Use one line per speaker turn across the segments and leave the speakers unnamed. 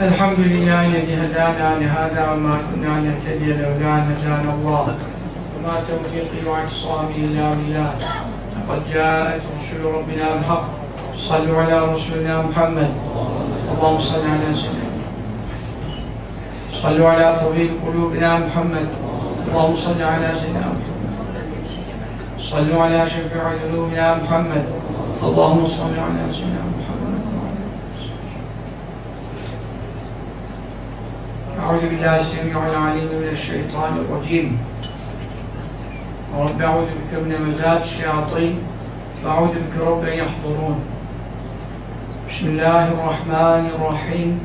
الحمد لله الذي هدانا لهذا وما كنا نهتدي لولا ان هدانا الله وما توفيقي واعتصامي الا بالله لقد جاءت رسل ربنا الحق صلوا على رسولنا محمد اللهم صل على سيدنا صلوا على طبيب قلوبنا محمد اللهم صل على سيدنا محمد صلوا على شفيع ذنوبنا محمد اللهم صل على سيدنا محمد أعوذ بالله السميع العليم من الشيطان الرجيم. ورب أعوذ بك من مزات الشياطين وأعوذ بك رب أن يحضرون. بسم الله الرحمن الرحيم.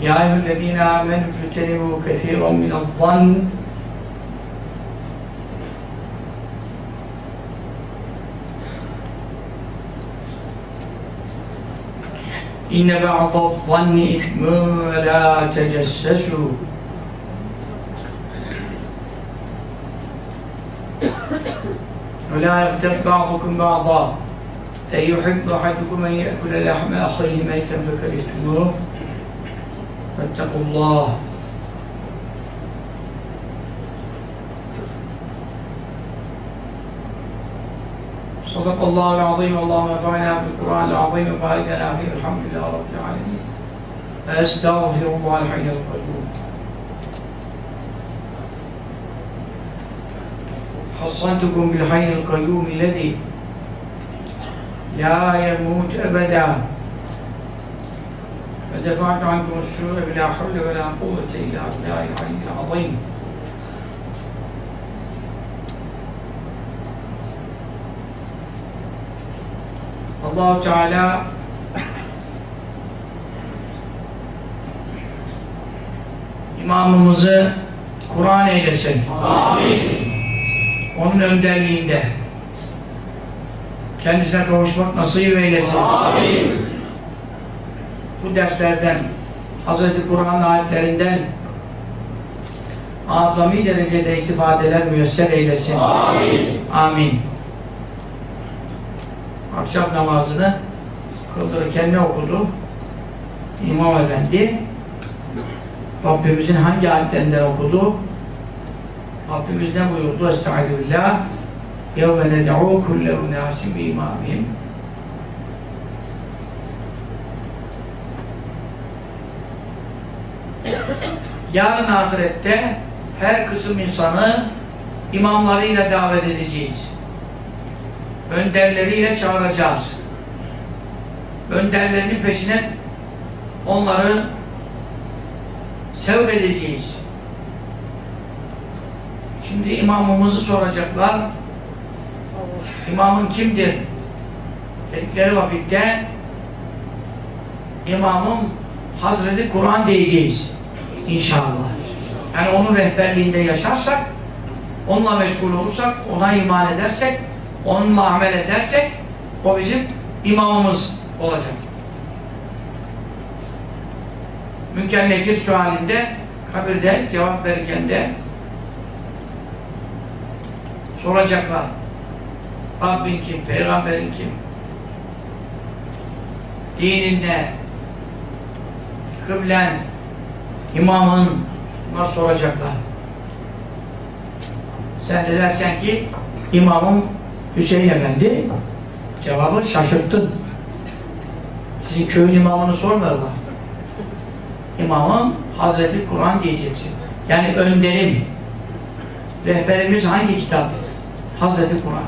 يا أيها الذين آمنوا اجتنبوا كثيرا من الظن إن بعض الظن إثم ولا تجسسوا. ولا يغتب بعضكم بعضا. أن يحب أحدكم أن يأكل لحم أخيه ميتا فكرهتموه. فاتقوا الله. صدق الله العظيم اللهم انفعنا بالقران العظيم وبارك لنا فيه الحمد لله رب العالمين استغفر الله الحي القيوم حصنتكم بالحي القيوم الذي لا يموت ابدا فدفعت عنكم السوء بلا حول ولا قوه الا بالله العلي العظيم Allahu Teala imamımızı Kur'an eylesin.
Amin.
Onun önderliğinde kendisine kavuşmak nasip eylesin.
Amin.
Bu derslerden Hz. Kur'an ayetlerinden azami derecede istifadeler müyesser eylesin.
Amin.
Amin Akşam namazını kıldırırken ne okudu? İmam Efendi Rabbimizin hangi ayetlerinden okudu? Rabbimiz ne buyurdu? Estaizu billah يَوْمَ نَدْعُوا كُلَّ اُنَاسٍ بِاِمَامِهِمْ Yarın ahirette her kısım insanı imamlarıyla davet edeceğiz önderleriyle çağıracağız. Önderlerinin peşine onları sevk edeceğiz. Şimdi imamımızı soracaklar. İmamın kimdir? Dedikleri vakitte imamım Hazreti Kur'an diyeceğiz. İnşallah. Yani onun rehberliğinde yaşarsak, onunla meşgul olursak, ona iman edersek, onunla amel edersek o bizim imamımız olacak. Münker Nekir şu halinde kabirde cevap verirken de soracaklar. Rabbin kim? Peygamberin kim? Dinin ne? Kıblen, imamın nasıl soracaklar? Sen de dersen ki imamım Hüseyin Efendi cevabı şaşırttın. Sizin köyün imamını sormuyorlar. İmamım Hazreti Kur'an diyeceksin. Yani önderim. Rehberimiz hangi kitap? Hazreti Kur'an.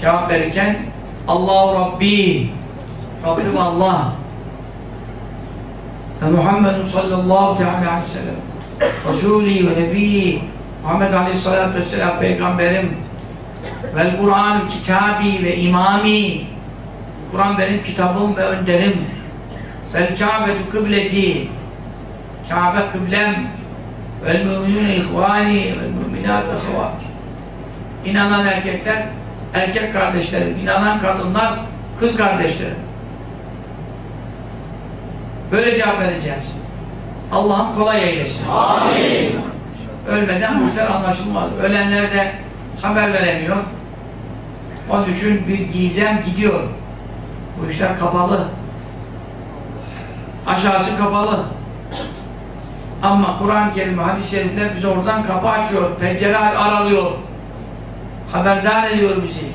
Cevap verirken Allahu Rabbi Rabbim Allah ve Muhammedun sallallahu aleyhi ve sellem Resulü ve Nebi Muhammed Aleyhisselatü Vesselam Peygamberim vel Kur'an kitabi ve imami Kur'an benim kitabım ve önderim vel Kabe'tu kıbleti Kabe kıblem vel müminune ihvani vel müminat ehvati İnanan erkekler erkek kardeşlerim, inanan kadınlar kız kardeşlerim. Böyle cevap vereceğiz. Allah'ım kolay eylesin.
Amin.
Ölmeden bu işler anlaşılmaz. Ölenler de haber veremiyor. Onun için bir gizem gidiyor. Bu işler kapalı. Aşağısı kapalı. Ama Kur'an-ı Kerim, hadis-i şerifler bize oradan kapı açıyor, pencere aralıyor. Haberdar ediyor bizi.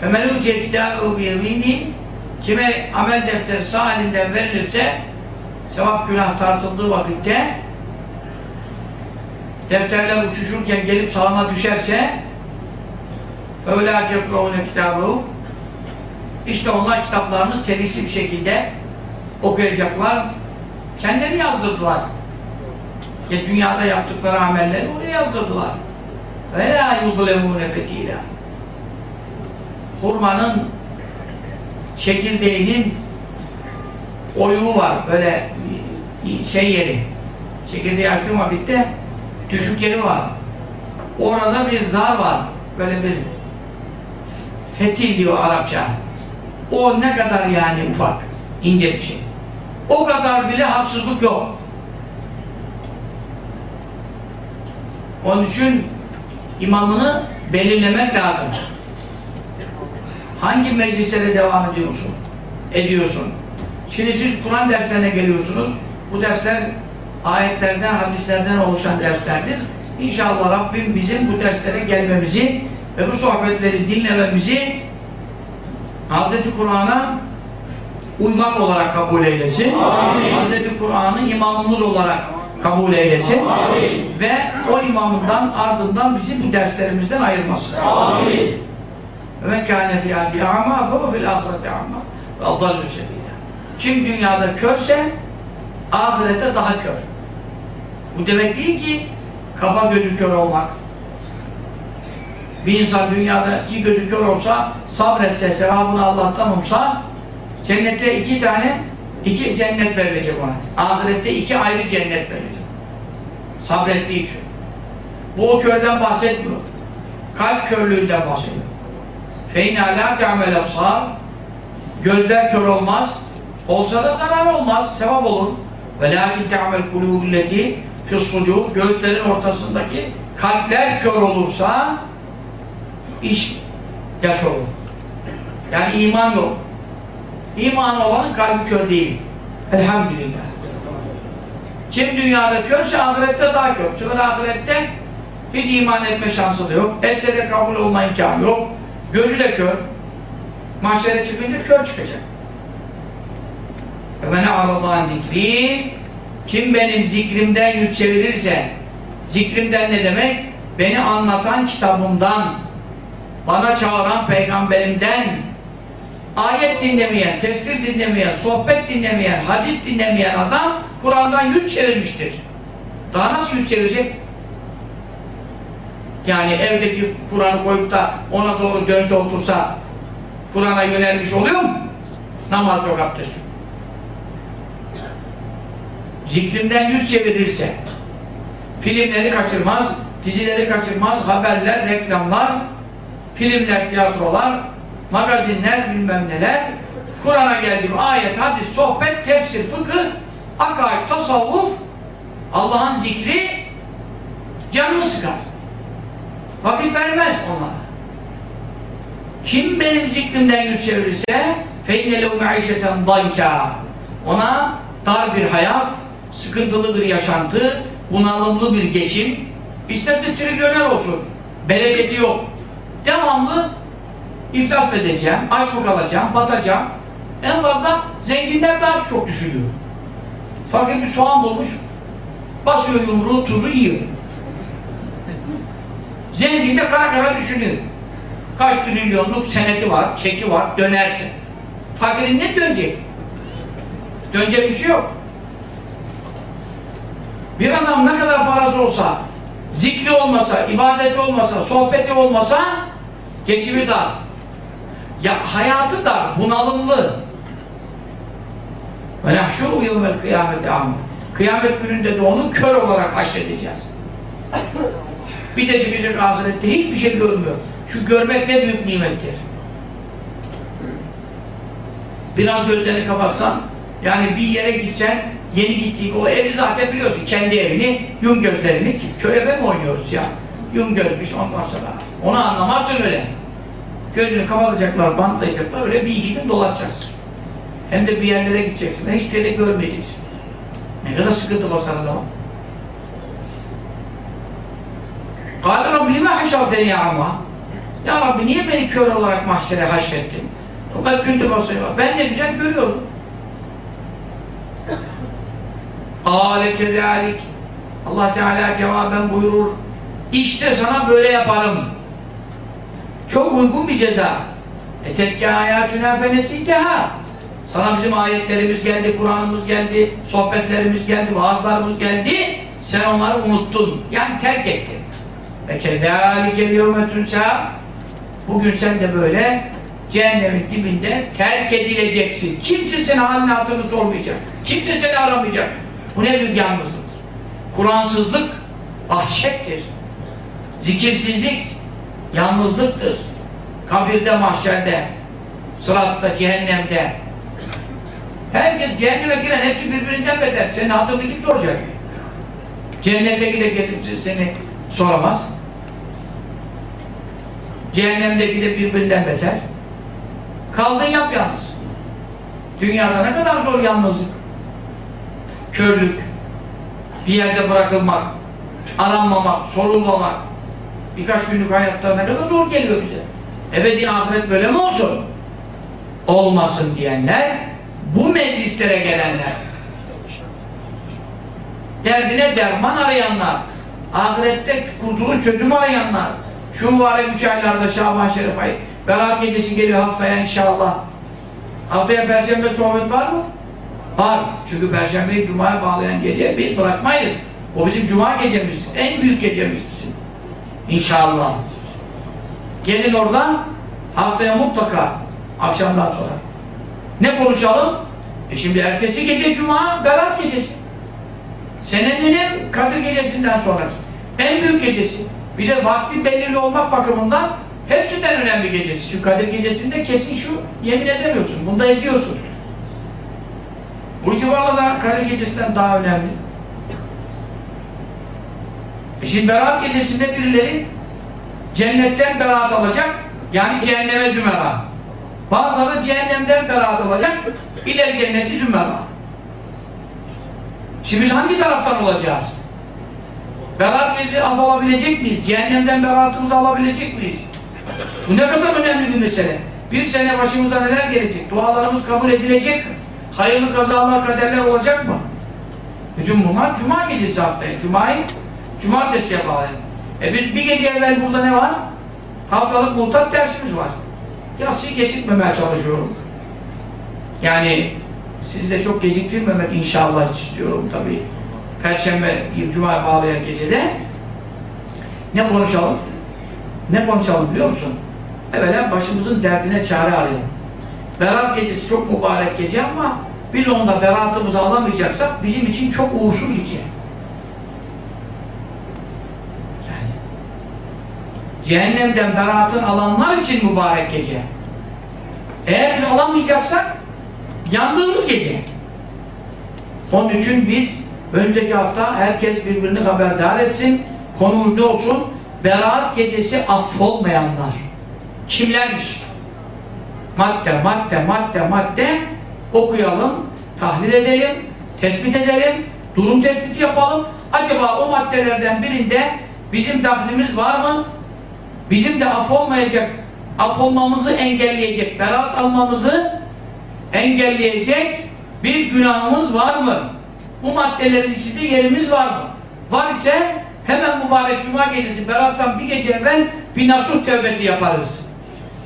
فَمَنْ اُوْتِيَ كِتَابَهُ بِيَمِينِهِ Kime amel defteri sağ elinden verilirse sevap günah tartıldığı vakitte defterler uçuşurken gelip sağına düşerse öyle yakruvune kitabı işte onlar kitaplarını serisi bir şekilde okuyacaklar. Kendileri yazdırdılar. Ya dünyada yaptıkları amelleri oraya yazdırdılar. La yuzlemune fetila. Hurmanın çekirdeğinin oyuğu var. Böyle şey yeri. Çekirdeği açtığım vakitte düşük yeri var. Orada bir zar var. Böyle bir fetil diyor Arapça. O ne kadar yani ufak, ince bir şey. O kadar bile haksızlık yok. Onun için imamını belirlemek lazım. Hangi meclislere devam ediyorsun? Ediyorsun. Şimdi siz Kur'an derslerine geliyorsunuz. Bu dersler ayetlerden, hadislerden oluşan derslerdir. İnşallah Rabbim bizim bu derslere gelmemizi ve bu sohbetleri dinlememizi Hz. Kur'an'a uymak olarak kabul eylesin. Hz. Kur'an'ı imamımız olarak kabul eylesin.
Amin.
Ve o imamından ardından bizi bu derslerimizden ayırmasın.
Amin.
Kâne fî âbi a'mâ fe fil âhireti a'mâ ve adallü sebîlâ. Kim dünyada körse ahirette daha kör. Bu demek değil ki kafa gözü kör olmak. Bir insan dünyada iki gözü kör olsa, sabretse, sevabını Allah'tan umsa, cennette iki tane, iki cennet verilecek ona. Ahirette iki ayrı cennet verilecek. Sabrettiği için. Bu o körden bahsetmiyor. Kalp körlüğünden bahsediyor. Feyna la te'amel absar Gözler kör olmaz. Olsa da zarar olmaz. Sevap olur. Ve lakin te'amel kulûbilleti fissudûr Gözlerin ortasındaki kalpler kör olursa iş yaş olur. Yani iman yok. İman olanın kalbi kör değil. Elhamdülillah. Kim dünyada körse ahirette daha kör. Çünkü ahirette hiç iman etme şansı da yok. Etse kabul olma imkanı yok. Gözü de kör. Mahşere çıkınca kör çıkacak. Ve bana aradan zikri kim benim zikrimden yüz çevirirse zikrimden ne demek? Beni anlatan kitabımdan bana çağıran peygamberimden ayet dinlemeyen, tefsir dinlemeyen, sohbet dinlemeyen, hadis dinlemeyen adam Kur'an'dan yüz çevirmiştir. Daha nasıl yüz çevirecek? Yani evdeki Kur'an'ı koyup da ona doğru dönse otursa Kur'an'a yönelmiş oluyor mu? Namaz yok, abdest yok. Zikrimden yüz çevirirse filmleri kaçırmaz, dizileri kaçırmaz, haberler, reklamlar, filmler, tiyatrolar, magazinler, bilmem neler, Kur'an'a geldiğim ayet, hadis, sohbet, tefsir, fıkıh, akaid, tasavvuf, Allah'ın zikri canını sıkar. Vakit vermez onlara. Kim benim zikrimden yüz çevirirse فَاِنَّ لَوْ مَعِشَةً ضَنْكَا Ona dar bir hayat, sıkıntılı bir yaşantı, bunalımlı bir geçim, isterse trilyoner olsun, bereketi yok. Devamlı iflas edeceğim, aç mı kalacağım, batacağım. En fazla zenginler daha çok düşünüyor. Fakir bir soğan bulmuş, basıyor yumruğu, tuzu yiyor. Zengin de kara kara düşünüyor. Kaç trilyonluk seneti var, çeki var, dönersin. Fakirin ne dönecek? Dönecek bir şey yok. Bir adam ne kadar parası olsa, zikri olmasa, ibadeti olmasa, sohbeti olmasa geçimi dar. Ya hayatı dar, bunalımlı. Ve nahşuru yevmel kıyameti amma. Kıyamet gününde de onu kör olarak haşredeceğiz. Bir de çıkacak ahirette hiçbir şey görmüyor. Şu görmek ne büyük nimettir. Biraz gözlerini kapatsan, yani bir yere gitsen, yeni gittiğin o evi zaten biliyorsun, kendi evini, yum gözlerini, köy eve mi oynuyoruz ya? Yum gözmüş ondan sonra. Onu anlamazsın öyle. Gözünü kapatacaklar, bantlayacaklar, öyle bir iki gün dolaşacaksın. Hem de bir yerlere gideceksin, hiçbir yere görmeyeceksin. Ne kadar sıkıntı adama. Kâle Rabbi lime haşavteni ya amma. Ya Rabbi niye beni kör olarak mahşere haşrettin? Ben küntü basıyor. Ben ne güzel görüyorum. Kâle kezâlik. Allah Teala cevaben buyurur. İşte sana böyle yaparım. Çok uygun bir ceza. Etetke hayatüne fenesiteha. Sana bizim ayetlerimiz geldi, Kur'an'ımız geldi, sohbetlerimiz geldi, vaazlarımız geldi. Sen onları unuttun. Yani terk ettin. Ve kezâlike yevme tünsâ. Bugün sen de böyle cehennemin dibinde terk edileceksin. Kimse senin halini hatırını sormayacak. Kimse seni aramayacak. Bu ne büyük yalnızlık. Kur'ansızlık vahşettir. Zikirsizlik yalnızlıktır. Kabirde, mahşerde, sıratta, cehennemde. Herkes cehenneme giren hepsi birbirinden beter. Senin hatırını kim soracak? Cennete de getirip seni soramaz. Cehennemdeki de birbirinden beter. Kaldın yap yalnız. Dünyada ne kadar zor yalnızlık. Körlük. Bir yerde bırakılmak. Aranmamak, sorulmamak. Birkaç günlük hayatta ne kadar zor geliyor bize. Ebedi ahiret böyle mi olsun? Olmasın diyenler, bu meclislere gelenler. Derdine derman arayanlar, ahirette kurtuluş çözüm arayanlar, şu mübarek üç aylarda Şaban Şerif ayı, Berat gecesi geliyor haftaya inşallah. Haftaya Perşembe sohbet var mı? Var. Çünkü Perşembeyi Cuma'ya bağlayan gece biz bırakmayız. O bizim Cuma gecemiz. En büyük gecemiz bizim. İnşallah. Gelin orada haftaya mutlaka akşamdan sonra. Ne konuşalım? E şimdi ertesi gece Cuma, Berat gecesi. Senenin en Kadir gecesinden sonra. En büyük gecesi. Bir de vakti belirli olmak bakımından hepsinden önemli gecesi. Şu Kadir gecesinde kesin şu yemin edemiyorsun. Bunda ediyorsun. Bu itibarla da Kadir gecesinden daha önemli. E şimdi Berat gecesinde birileri cennetten beraat alacak. Yani cehenneme zümera. Bazıları cehennemden beraat alacak. İleri cenneti zümera. Şimdi biz hangi taraftan olacağız? Af alabilecek miyiz? Cehennemden beraatımızı alabilecek miyiz? Bu ne kadar önemli bir mesele. Bir sene başımıza neler gelecek? Dualarımız kabul edilecek mi? Hayırlı kazalar, kaderler olacak mı? Bütün bunlar Cuma gecesi haftaya. Cuma'yı Cumartesiye bağlayalım. E biz bir gece evvel burada ne var? Haftalık muhtat dersimiz var. Yatsıyı geçirtmemeye çalışıyorum. Yani sizi de çok geciktirmemek inşallah istiyorum tabii. Perşembe, Cuma'ya bağlayan gecede ne konuşalım? Ne konuşalım biliyor musun? Evvela başımızın derdine çare arayalım. Berat gecesi çok mübarek gece ama biz onda beratımızı alamayacaksak bizim için çok uğursuz gece. Yani cehennemden beratın alanlar için mübarek gece. Eğer biz alamayacaksak yandığımız gece. Onun için biz önümüzdeki hafta herkes birbirini haberdar etsin. Konumuz ne olsun? Berat gecesi affolmayanlar. Kimlermiş? Madde, madde, madde, madde okuyalım, tahlil edelim, tespit edelim, durum tespiti yapalım. Acaba o maddelerden birinde bizim dahlimiz var mı? Bizim de affolmayacak, affolmamızı engelleyecek, berat almamızı engelleyecek bir günahımız var mı? Bu maddelerin içinde yerimiz var mı? Var ise hemen mübarek cuma gecesi berattan bir gece evvel bir nasuh tevbesi yaparız.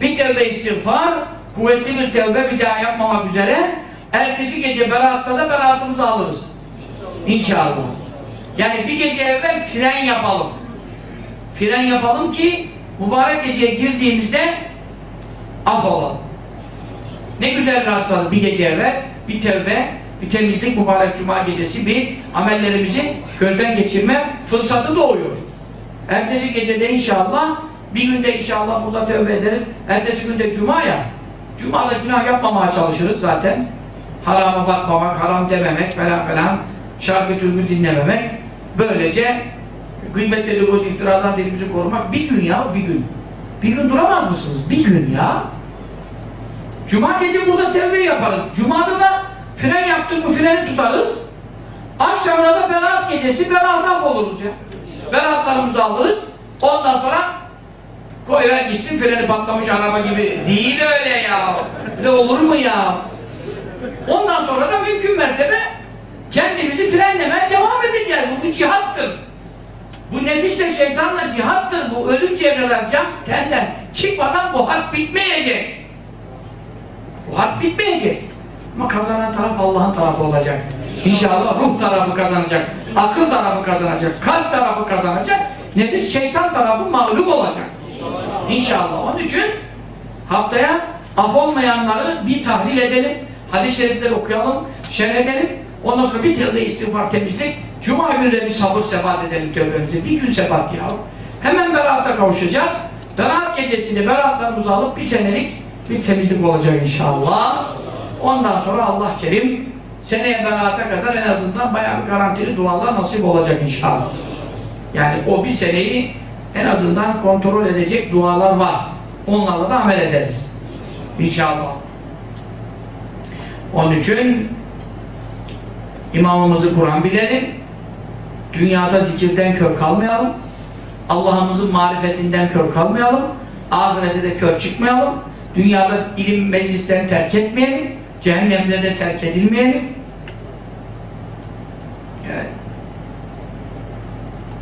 Bir tevbe istiğfar, kuvvetli bir tevbe bir daha yapmamak üzere ertesi gece beratta da beratımızı alırız. İnşallah. Yani bir gece evvel fren yapalım. Fren yapalım ki mübarek geceye girdiğimizde af olalım. Ne güzel rastladı bir gece evvel bir tevbe, bir temizlik mübarek cuma gecesi bir amellerimizi gözden geçirme fırsatı doğuyor. Ertesi gecede inşallah bir günde inşallah burada tövbe ederiz. Ertesi günde cuma ya. Cuma'da günah yapmamaya çalışırız zaten. Harama bakmamak, haram dememek falan falan. Şarkı türkü dinlememek. Böylece gıybet dedikodu iftiradan dilimizi korumak. Bir gün ya, bir gün. Bir gün duramaz mısınız? Bir gün ya. Cuma gece burada tevbe yaparız. Cuma'da da fren yaptık mı freni tutarız. Akşamda da Berat gecesi Berat af oluruz ya. Beratlarımızı alırız. Ondan sonra koyver gitsin freni patlamış araba gibi. Değil öyle ya. Öyle olur mu ya? Ondan sonra da mümkün mertebe kendimizi frenlemeye devam edeceğiz. Bu bir cihattır. Bu nefisle şeytanla cihattır. Bu ölünceye kadar can tenden çıkmadan bu harp bitmeyecek. Bu harp bitmeyecek. Ama kazanan taraf Allah'ın tarafı olacak. İnşallah ruh tarafı kazanacak, akıl tarafı kazanacak, kalp tarafı kazanacak, nefis şeytan tarafı mağlup olacak. İnşallah. Onun için haftaya af olmayanları bir tahlil edelim, hadis-i şerifleri okuyalım, şerh edelim. Ondan sonra bir tırda istiğfar temizlik, cuma günü de bir sabır sebat edelim tövbemizi. Bir gün sebat ya. Hemen berata kavuşacağız. Berat gecesini beratlarımızı alıp bir senelik bir temizlik olacak inşallah. Ondan sonra Allah kerim seneye berata kadar en azından bayağı bir garantili dualar nasip olacak inşallah. Yani o bir seneyi en azından kontrol edecek dualar var. Onlarla da amel ederiz. İnşallah. Onun için imamımızı Kur'an bilelim. Dünyada zikirden kör kalmayalım. Allah'ımızın marifetinden kör kalmayalım. Ahirette de kör çıkmayalım. Dünyada ilim meclisten terk etmeyelim. Cehennemde de terk edilmeyelim.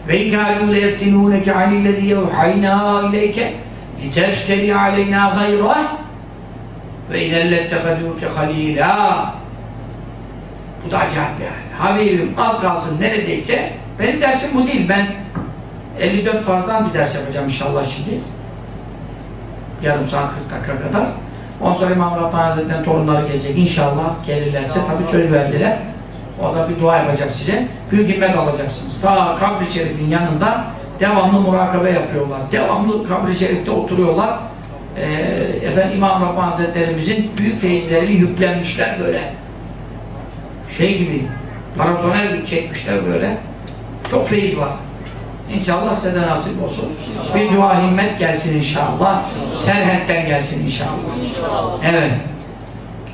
Ve ikâlû leyeftinûneke anillezî yevhaynâ ileyke litefterî aleynâ gayrah ve inellettekadûke halîlâ Bu da acayip yani. Habibim az kalsın neredeyse benim dersim bu değil. Ben 54 farzdan bir ders yapacağım inşallah şimdi. Yarım saat 40 dakika kadar. Ondan sonra İmam Rabbani Hazretleri'nin torunları gelecek. İnşallah gelirlerse tabi söz verdiler. O da bir dua yapacak size. Büyük himmet alacaksınız. Ta kabri şerifin yanında devamlı murakabe yapıyorlar. Devamlı kabri şerifte oturuyorlar. Ee, efendim İmam Rabbani Hazretlerimizin büyük feyizlerini yüklenmişler böyle. Şey gibi, gibi çekmişler böyle. Çok feyiz var. İnşallah size de nasip olsun. Bir dua himmet gelsin inşallah. Serhent'ten gelsin inşallah. Evet.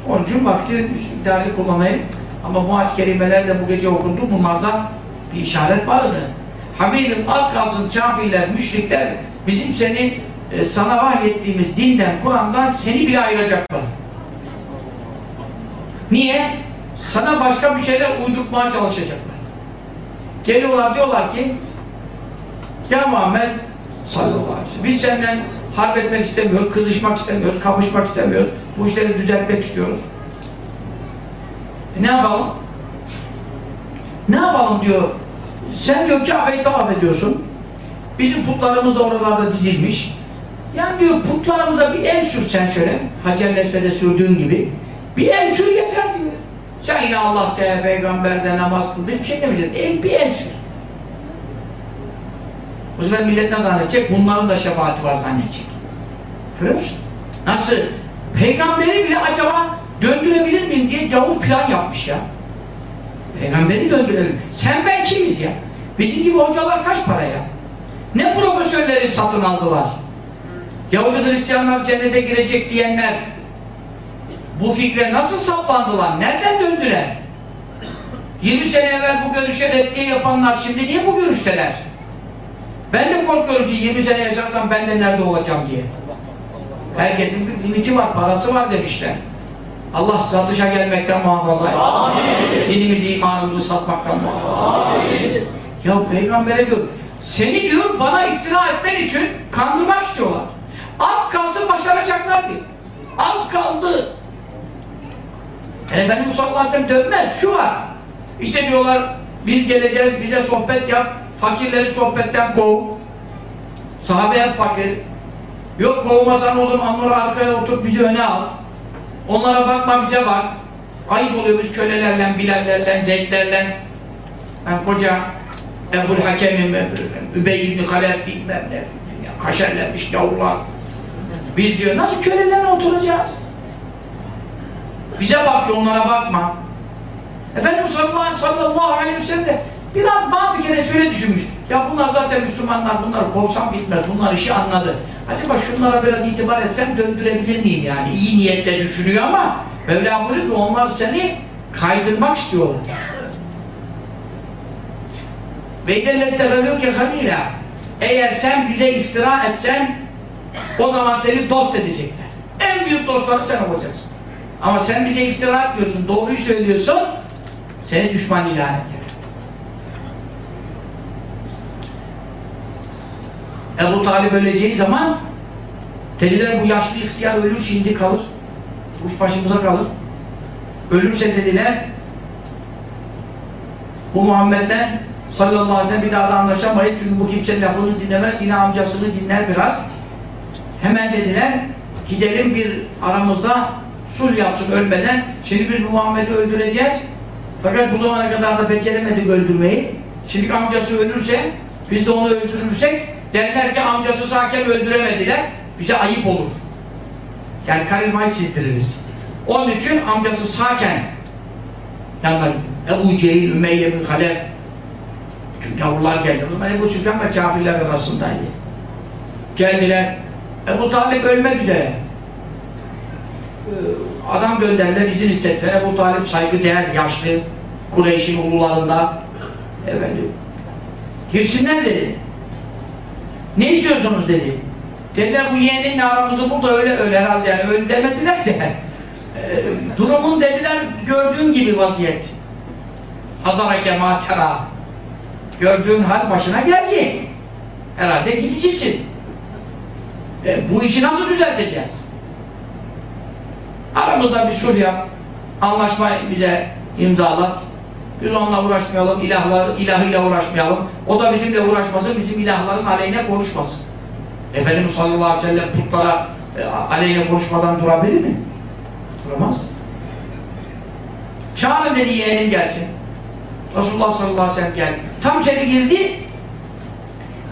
Onun için vakti idare kullanayım. Ama ayet kelimeler de bu gece okundu. Bunlarda bir işaret vardı. Habibim az kalsın kafirler, müşrikler bizim seni e, sana vahyettiğimiz dinden, Kur'an'dan seni bile ayıracaklar. Niye? Sana başka bir şeyler uydurtmaya çalışacaklar. Geliyorlar diyorlar ki ya Muhammed sallallahu aleyhi ve sellem biz senden harp etmek istemiyoruz, kızışmak istemiyoruz, kapışmak istemiyoruz. Bu işleri düzeltmek istiyoruz. E ne yapalım? Ne yapalım diyor. Sen diyor Kabe'yi tavaf ediyorsun. Bizim putlarımız da oralarda dizilmiş. Yani diyor putlarımıza bir el sürsen şöyle, Hacer Nesve'de sürdüğün gibi bir el sür yeter diyor. Sen yine Allah de, peygamber de, namaz kıl, bir şey demeyeceksin. El bir el sür. Bu sefer millet ne zannedecek? Bunların da şefaati var zannedecek. Görüyor? Nasıl? Peygamberi bile acaba döndürebilir miyim diye gavur plan yapmış ya. Peygamberi döndürelim. Sen ben kimiz ya? Bizim gibi hocalar kaç para ya? Ne profesörleri satın aldılar? Yahudi Hristiyanlar cennete girecek diyenler bu fikre nasıl saplandılar? Nereden döndüler? 20 sene evvel bu görüşe reddiye yapanlar şimdi niye bu görüşteler? Ben de korkuyorum ki 20 sene yaşarsam ben de nerede olacağım diye. Herkesin bir limiti var, parası var demişler. Allah satışa gelmekten muhafaza et. Dinimizi, imanımızı satmaktan muhafaza et. Ya peygambere diyor, seni diyor bana iftira etmen için kandırmak istiyorlar. Az kalsın başaracaklar diyor. Az kaldı. Efendimiz sallallahu aleyhi ve sellem dönmez. Şu var. İşte diyorlar biz geleceğiz bize sohbet yap. Fakirleri sohbetten kov. Sahabe hep fakir. Yok kovmasan o zaman onları arkaya otur bizi öne al. Onlara bakma bize bak. Ayıp oluyor biz kölelerle, bilallerle, zeydlerle. Ben koca Ebul Hakem'im, Übey İbni Halep bilmem ne. Kaşerlenmiş yavrular. Biz diyor nasıl kölelerle oturacağız? Bize bak onlara bakma. Efendimiz sallallahu aleyhi ve sellem biraz bazı kere şöyle düşünmüş. Ya bunlar zaten Müslümanlar, bunları kovsam bitmez, bunlar işi anladı. Acaba şunlara biraz itibar etsem döndürebilir miyim yani? İyi niyetle düşünüyor ama Mevla buyuruyor ki onlar seni kaydırmak istiyorlar. Ve dellettefelû ki halîlâ Eğer sen bize iftira etsen o zaman seni dost edecekler. En büyük dostları sen olacaksın. Ama sen bize iftira etmiyorsun, doğruyu söylüyorsun seni düşman ilan ettiler. Ebu Talip öleceği zaman dediler bu yaşlı ihtiyar ölür şimdi kalır. Bu başımıza kalır. Ölürse dediler bu Muhammed'den sallallahu aleyhi ve sellem bir daha da anlaşamayız çünkü bu kimse lafını dinlemez yine amcasını dinler biraz. Hemen dediler gidelim bir aramızda sulh yapsın ölmeden. Şimdi biz bu Muhammed'i öldüreceğiz. Fakat bu zamana kadar da beceremedik öldürmeyi. Şimdi amcası ölürse biz de onu öldürürsek derler ki amcası sağken öldüremediler. Bize ayıp olur. Yani karizmayı çizdiririz. Onun için amcası sağken yanına Ebu Cehil, Ümeyye bin Halef bütün gavurlar geldi. Ebu Süfyan ve kafirler arasındaydı. Geldiler. Ebu Talip ölmek üzere. Ee, Adam gönderdiler, izin istediler. Ebu Talip saygıdeğer, yaşlı, Kureyş'in ulularında. Efendim, girsinler dedi. Ne istiyorsunuz dedi. Dediler bu yeğeninle aramızı burada öyle öyle herhalde yani öyle demediler de. E, durumun dediler gördüğün gibi vaziyet. Hazara kema tera. Gördüğün hal başına geldi. Herhalde gideceksin. E, bu işi nasıl düzelteceğiz? Aramızda bir sulh yap. Anlaşma bize imzalat. Biz onunla uğraşmayalım, ilahlar, ilahıyla uğraşmayalım. O da bizimle uğraşmasın, bizim ilahların aleyhine konuşmasın. Efendimiz sallallahu aleyhi ve sellem putlara e, aleyhine konuşmadan durabilir mi? Duramaz. Çağırın dedi yeğenim gelsin. Resulullah sallallahu aleyhi ve sellem geldi. Tam içeri girdi.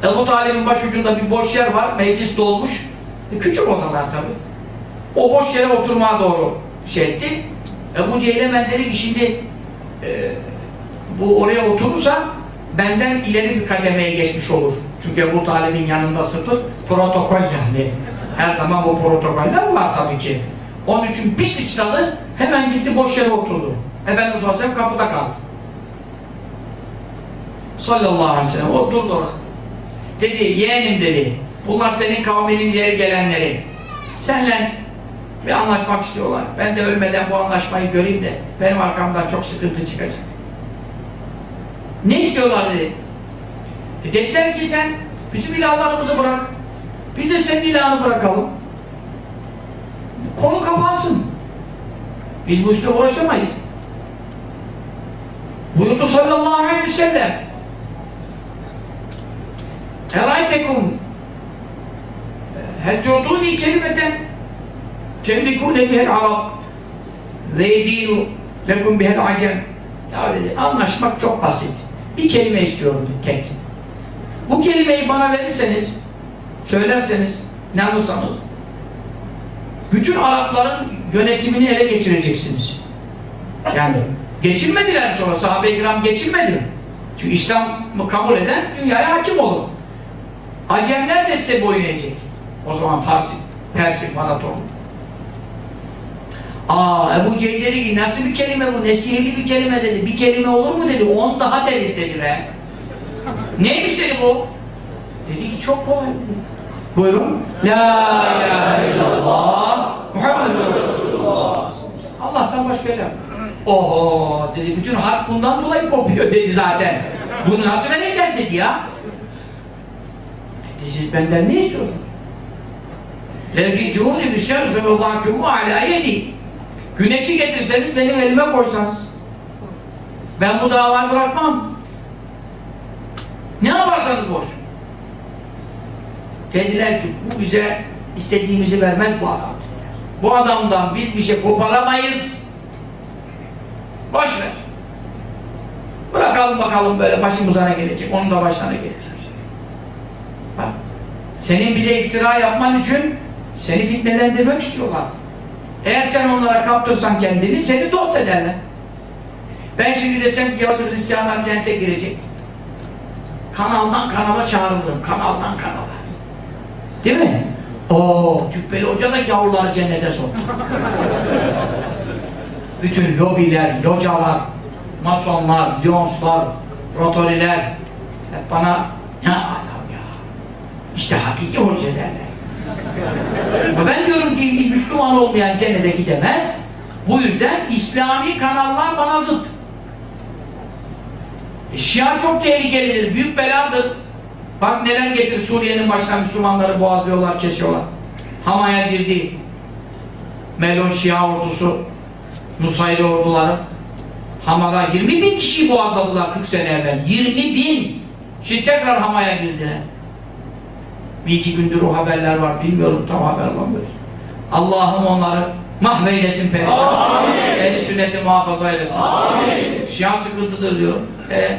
Ebu Talib'in başucunda bir boş yer var. Meclis dolmuş. E, küçük odalar tabi. O boş yere oturmaya doğru şey etti. Ebu Cehil hemen dedi ki şimdi e, bu oraya oturursa benden ileri bir kademeye geçmiş olur. Çünkü Ebu Talib'in yanında sıfır protokol yani. Her zaman bu protokoller var tabii ki. Onun için bir sıçradı hemen gitti boş yere oturdu. Efendimiz Aleyhisselam kapıda kaldı. Sallallahu aleyhi ve sellem o durdu orada. Dedi yeğenim dedi bunlar senin kavminin ileri gelenleri. Senle bir anlaşmak istiyorlar. Ben de ölmeden bu anlaşmayı göreyim de benim arkamdan çok sıkıntı çıkacak. Ne istiyorlar dedi. E dediler ki sen bizim ilahlarımızı bırak. Biz de senin ilahını bırakalım. Konu kapansın. Biz bu işle uğraşamayız. Buyurdu sallallahu aleyhi ve sellem. Eraytekum hel tu'tuni kelimeten temlikûne bihel arab ve yedînu lekum bihel acem ya dedi, anlaşmak çok basit. Bir kelime istiyorum tek. Bu kelimeyi bana verirseniz, söylerseniz, inanırsanız, bütün Arapların yönetimini ele geçireceksiniz. Yani geçirmediler sonra, sahabe-i kiram geçirmedi. Çünkü İslam'ı kabul eden dünyaya hakim olur. Acemler de size boyun eğecek. O zaman Farsi, Persi, Maraton. Aa Ebu Cehil dedi ki nasıl bir kelime bu? Ne sihirli bir kelime dedi. Bir kelime olur mu dedi. On daha deriz dedi be. Neymiş dedi bu? Dedi ki çok kolay dedi. Buyurun. La ilahe illallah Muhammedur Resulullah. Allah'tan başka ilah. Oho dedi. Bütün harp bundan dolayı kopuyor dedi zaten. Bunu nasıl vereceğiz dedi ya. Dedi siz benden ne istiyorsunuz? لَوْجِئْتُونِ بِالشَّرْفِ وَضَعْتُمُ عَلَى يَدِي Güneşi getirseniz benim elime koysanız ben bu davayı bırakmam. Ne yaparsanız boş. Dediler ki bu bize istediğimizi vermez bu adam. Bu adamdan biz bir şey koparamayız. Boş ver. Bırakalım bakalım böyle başımıza ne gelecek. Onun da başına ne gelecek. Bak. Senin bize iftira yapman için seni fitnelendirmek istiyorlar. Eğer sen onlara kaptırsan kendini seni dost ederler. Ben şimdi desem ki Yahudi Hristiyanlar cennete girecek. Kanaldan kanala çağrılırım. Kanaldan kanala. Değil mi? Oo, Cübbeli Hoca da yavruları cennete soktu. Bütün lobiler, localar, masonlar, lyonslar, rotoriler hep bana ya adam ya işte hakiki hoca derler. Ben diyorum ki Müslüman olmayan cennete gidemez. Bu yüzden İslami kanallar bana zıt. E, Şia çok tehlikelidir, büyük beladır. Bak neler getir Suriye'nin başına Müslümanları boğazlıyorlar, kesiyorlar. Hama'ya girdi. Melon Şia ordusu, Nusayri orduları. Hama'da 20 bin kişi boğazladılar 40 sene evvel. 20 bin! Şimdi tekrar Hama'ya girdiler. Bir iki gündür o haberler var. Bilmiyorum tam haber var mı? Allah'ım onları mahveylesin perişan. Ehli sünneti muhafaza eylesin. Amin. Şia sıkıntıdır diyor. E,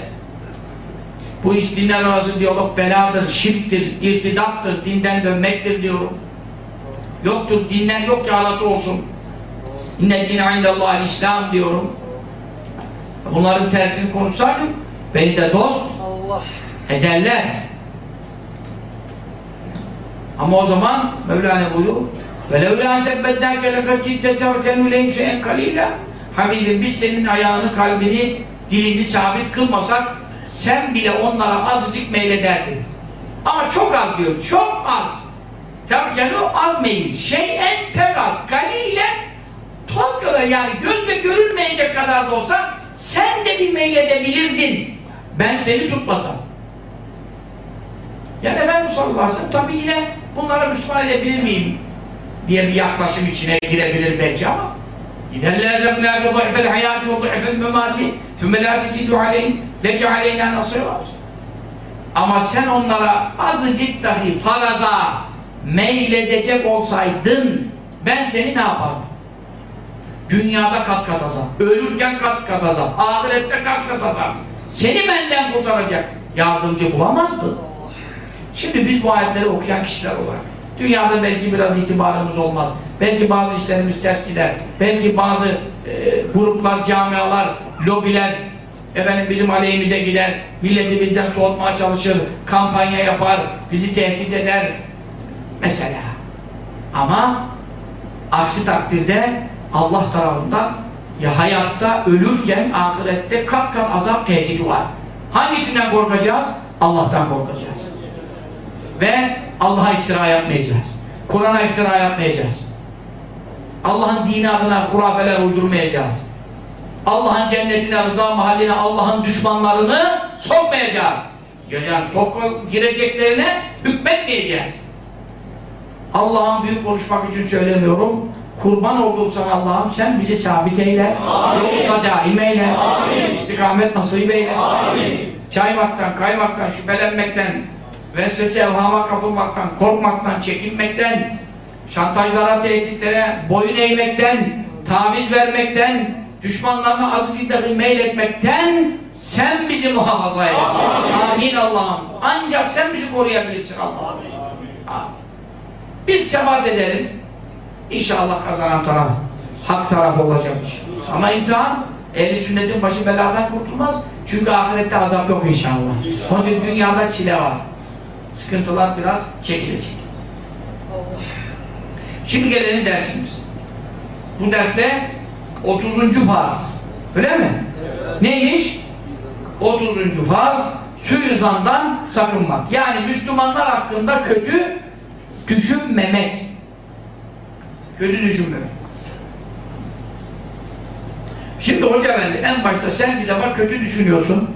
bu iş dinler arası diyalog beladır, şirktir, irtidattır, dinden dönmektir diyorum. Yoktur, dinler yok ki arası olsun. İnne dine indallâhi İslam diyorum. Bunların tersini konuşsaydım beni de dost ederler. Ama o zaman Mevlana buyuruyor وَلَوْ لَا تَبَّدَّاكَ لَفَكِدْ تَتَرْكَنُ لَيْمْ شَيْنْ قَلِيلًا Habibim biz senin ayağını, kalbini, dilini sabit kılmasak sen bile onlara azıcık meylederdin. Ama çok az diyor, çok az. Terkenu az meyil. Şeyen pek az. Galiyle toz kadar yani gözle görülmeyecek kadar da olsa sen de bir meyledebilirdin. Ben seni tutmasam. Yani Efendimiz sallallahu aleyhi ve sellem tabi yine bunlara Müslüman edebilir miyim? diye bir yaklaşım içine girebilir belki ama İdellâ zemnâke zıhfel hayâti ve zıhfel memâti thümme lâ tecidu aleyhim leke aleyna nasıra ama sen onlara azıcık dahi faraza meyledecek olsaydın ben seni ne yapardım? Dünyada kat kat azap, ölürken kat kat azap, ahirette kat kat azap. Seni benden kurtaracak yardımcı bulamazdın. Şimdi biz bu ayetleri okuyan kişiler olarak dünyada belki biraz itibarımız olmaz. Belki bazı işlerimiz ters gider. Belki bazı e, gruplar, camialar, lobiler efendim bizim aleyhimize gider. Milleti bizden soğutmaya çalışır. Kampanya yapar. Bizi tehdit eder. Mesela. Ama aksi takdirde Allah tarafından ya hayatta ölürken ahirette kat kat azap tehdidi var. Hangisinden korkacağız? Allah'tan korkacağız. Ve Allah'a iftira yapmayacağız. Kur'an'a iftira yapmayacağız. Allah'ın dini adına hurafeler uydurmayacağız. Allah'ın cennetine, rıza mahalline, Allah'ın düşmanlarını sokmayacağız. Yani sok gireceklerine hükmetmeyeceğiz. Allah'ın büyük konuşmak için söylemiyorum. Kurban olduğum sana Allah'ım sen bizi sabit eyle. Yolunda daim eyle. Amin. İstikamet nasip eyle. Amin. Çaymaktan, kaymaktan, şüphelenmekten, vesvese evhama kapılmaktan, korkmaktan, çekinmekten, şantajlara, tehditlere boyun eğmekten, taviz vermekten, düşmanlarına azgın dahi meyletmekten sen bizi muhafaza eyle. Amin, Amin Allah'ım. Ancak sen bizi koruyabilirsin Allah'ım. Biz sebat edelim. İnşallah kazanan taraf hak taraf olacak. Ama imtihan ehli sünnetin başı beladan kurtulmaz. Çünkü ahirette azap yok inşallah. Onun dünyada çile var. Sıkıntılar biraz çekilecek. Şimdi gelelim dersimiz. Bu derste 30. farz. Öyle mi? Evet. Neymiş? 30. farz suizandan sakınmak. Yani Müslümanlar hakkında kötü düşünmemek. Kötü düşünmemek. Şimdi hoca efendi en başta sen bir defa kötü düşünüyorsun.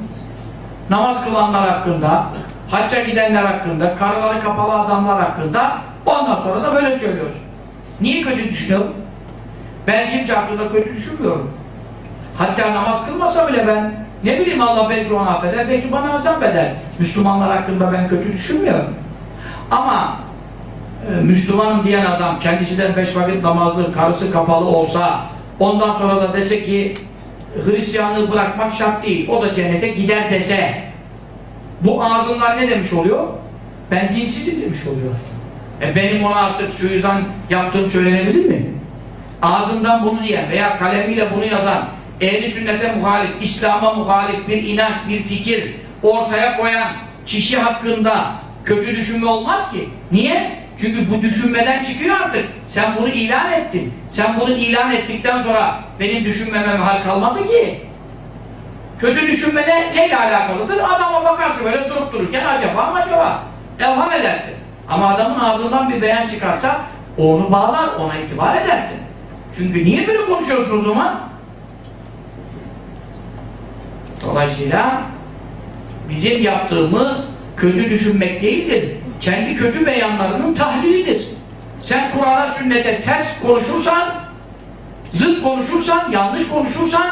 Namaz kılanlar hakkında, hacca gidenler hakkında, karıları kapalı adamlar hakkında ondan sonra da böyle söylüyorsun. Niye kötü düşünüyorum? Ben kimse hakkında kötü düşünmüyorum. Hatta namaz kılmasa bile ben ne bileyim Allah belki onu affeder, belki bana azap eder. Müslümanlar hakkında ben kötü düşünmüyorum. Ama e, Müslümanım diyen adam kendisinden beş vakit namazlı, karısı kapalı olsa ondan sonra da dese ki Hristiyanlığı bırakmak şart değil, o da cennete gider dese bu ağzından ne demiş oluyor? Ben dinsizim demiş oluyor. E benim ona artık suizan yaptığım söylenebilir mi? ağzından bunu diyen veya kalemiyle bunu yazan, ehli sünnete muhalif, İslam'a muhalif bir inanç, bir fikir ortaya koyan kişi hakkında kötü düşünme olmaz ki. Niye? Çünkü bu düşünmeden çıkıyor artık. Sen bunu ilan ettin. Sen bunu ilan ettikten sonra benim düşünmeme hal kalmadı ki. Kötü düşünme ne, neyle alakalıdır? Adama bakarsın böyle durup dururken acaba mı acaba? Evham edersin. Ama adamın ağzından bir beyan çıkarsa onu bağlar, ona itibar edersin. Çünkü niye böyle konuşuyorsun o zaman? Dolayısıyla bizim yaptığımız kötü düşünmek değildir. Kendi kötü beyanlarının tahlilidir. Sen Kur'an'a, sünnete ters konuşursan, zıt konuşursan, yanlış konuşursan,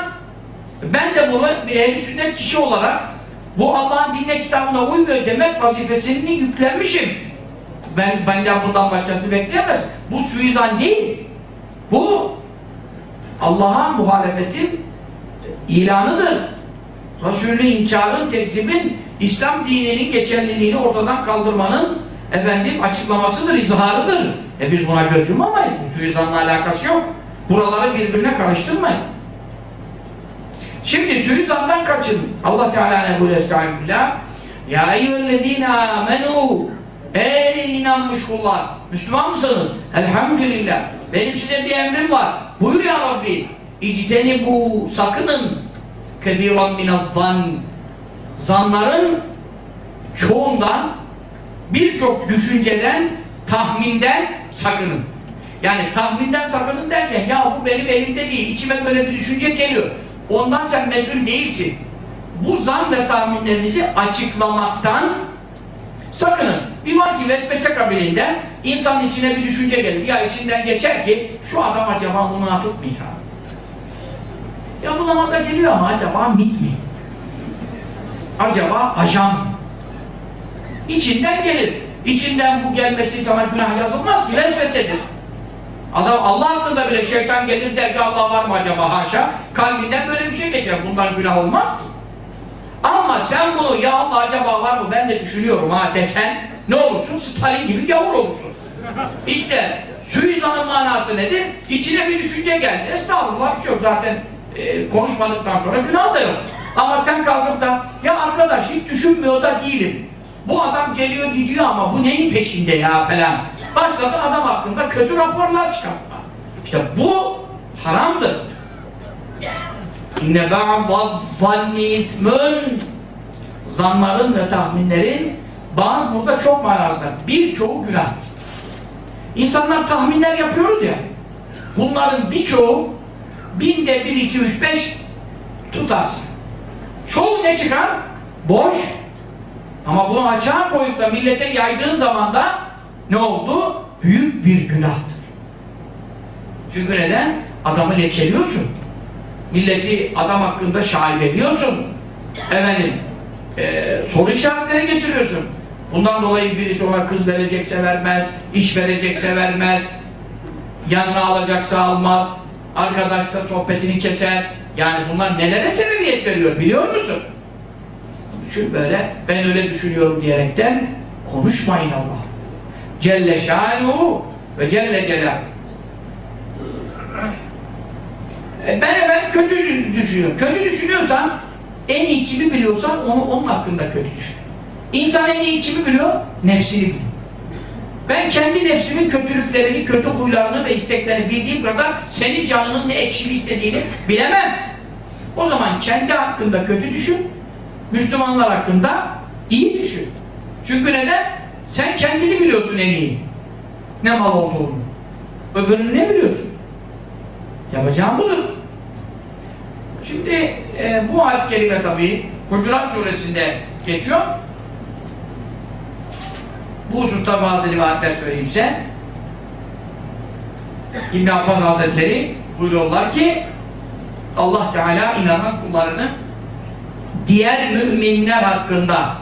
ben de bunu bir ehl sünnet kişi olarak bu Allah'ın dinle kitabına uymuyor demek vazifesini yüklenmişim. Ben benden bundan başkasını bekleyemez. Bu suizan değil. Bu Allah'a muhalefetin ilanıdır. Resulü inkarın, tekzibin, İslam dininin geçerliliğini ortadan kaldırmanın efendim açıklamasıdır, izharıdır. E biz buna göz yumamayız. Bu suizanla alakası yok. Buraları birbirine karıştırmayın. Şimdi suizandan kaçın. Allah Teala ne buyuruyor Estağfirullah. Ya eyyühellezine amenu Ey inanmış kullar! Müslüman mısınız? Elhamdülillah. Benim size bir emrim var. Buyur ya Rabbi. İcdeni bu sakının kethiran minaddan zanların çoğundan birçok düşünceden tahminden sakının. Yani tahminden sakının derken ya bu benim elimde değil, içime böyle bir düşünce geliyor. Ondan sen mesul değilsin. Bu zan ve tahminlerinizi açıklamaktan sakının. Bir var ki vesvese kabiliğinden insanın içine bir düşünce gelir. Ya içinden geçer ki şu adam acaba münafık mı ya? Ya bu namaza geliyor ama acaba mit mi? Acaba ajan mı? İçinden gelir. İçinden bu gelmesi sana günah yazılmaz ki vesvesedir. Adam Allah hakkında bile şeytan gelir der ki Allah var mı acaba haşa? Kalbinden böyle bir şey geçer. Bundan günah olmaz. Ama sen bunu ya Allah acaba var mı ben de düşünüyorum ha desen ne olursun? Stalin gibi gavur olursun. İşte suizanın manası nedir? İçine bir düşünce geldi. Estağfurullah bir şey yok zaten e, konuşmadıktan sonra günah da yok. Ama sen kalkıp da ya arkadaş hiç düşünmüyor da değilim. Bu adam geliyor gidiyor ama bu neyin peşinde ya falan. Başladı adam hakkında kötü raporlar çıkartma. İşte bu haramdır. İnne ba'd zanni ismün zanların ve tahminlerin bazı burada çok manasında birçoğu günah. İnsanlar tahminler yapıyoruz ya bunların birçoğu binde bir, iki, üç, beş tutarsın. Çoğu ne çıkar? Boş. Ama bunu açığa koyup da millete yaydığın zaman da ne oldu? Büyük bir günahtır. Çünkü neden? Adamı lekeliyorsun. Milleti adam hakkında şaib ediyorsun. Efendim, e, soru işaretleri getiriyorsun. Bundan dolayı birisi ona kız verecekse vermez, iş verecekse vermez, yanına alacaksa almaz, arkadaşsa sohbetini keser. Yani bunlar nelere sebebiyet veriyor biliyor musun? Çünkü böyle ben öyle düşünüyorum diyerekten konuşmayın Allah. Celle şanuhu ve celle celal. E ben efendim kötü düşünüyorum. Kötü düşünüyorsan en iyi kimi biliyorsan onu, onun hakkında kötü düşün. İnsan en iyi kimi biliyor? Nefsini biliyor. Ben kendi nefsimin kötülüklerini, kötü huylarını ve isteklerini bildiğim kadar senin canının ne ekşili istediğini bilemem. O zaman kendi hakkında kötü düşün, Müslümanlar hakkında iyi düşün. Çünkü neden? Sen kendini biliyorsun en iyi. Ne mal olduğunu. Öbürünü ne biliyorsun? Yapacağın budur. Şimdi e, bu ayet kelime tabi Hucurat suresinde geçiyor. Bu hususta bazı rivayetler söyleyeyim size. İbn Abbas Hazretleri buyuruyorlar ki Allah Teala inanan kullarını diğer müminler hakkında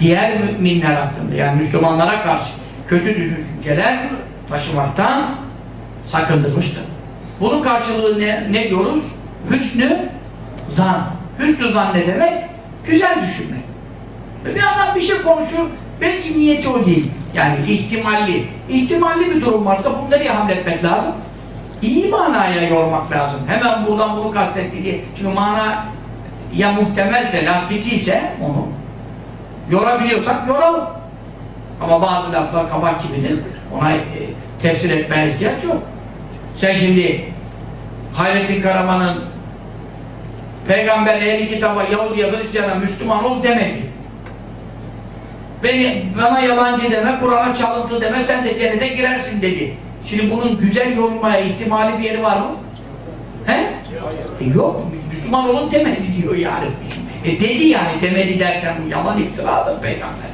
diğer müminler hakkında yani Müslümanlara karşı kötü düşünceler taşımaktan sakındırmıştır. Bunun karşılığı ne, ne diyoruz? Hüsnü zan. Hüsnü zan ne demek? Güzel düşünmek. Bir adam bir şey konuşur, belki niyeti o değil. Yani ihtimalli. İhtimalli bir durum varsa bunu nereye hamletmek lazım? iyi manaya yormak lazım. Hemen buradan bunu kastetti diye. Çünkü mana ya muhtemelse, lastikliyse onu yorabiliyorsak yoralım. Ama bazı laflar kabak gibidir. Ona e, tefsir etmeye ihtiyaç yok. Sen şimdi Hayrettin Karaman'ın Peygamber ehli kitaba, Yahudi'ye, Hristiyan'a, Müslüman ol demedi. Beni, bana yalancı deme, Kur'an'a çalıntı deme, sen de cennete girersin dedi. Şimdi bunun güzel yorulmaya ihtimali bir yeri var mı? He? E yok, Müslüman olun demedi diyor yani. E dedi yani, demedi dersen bu yalan iftiradır Peygamber'e.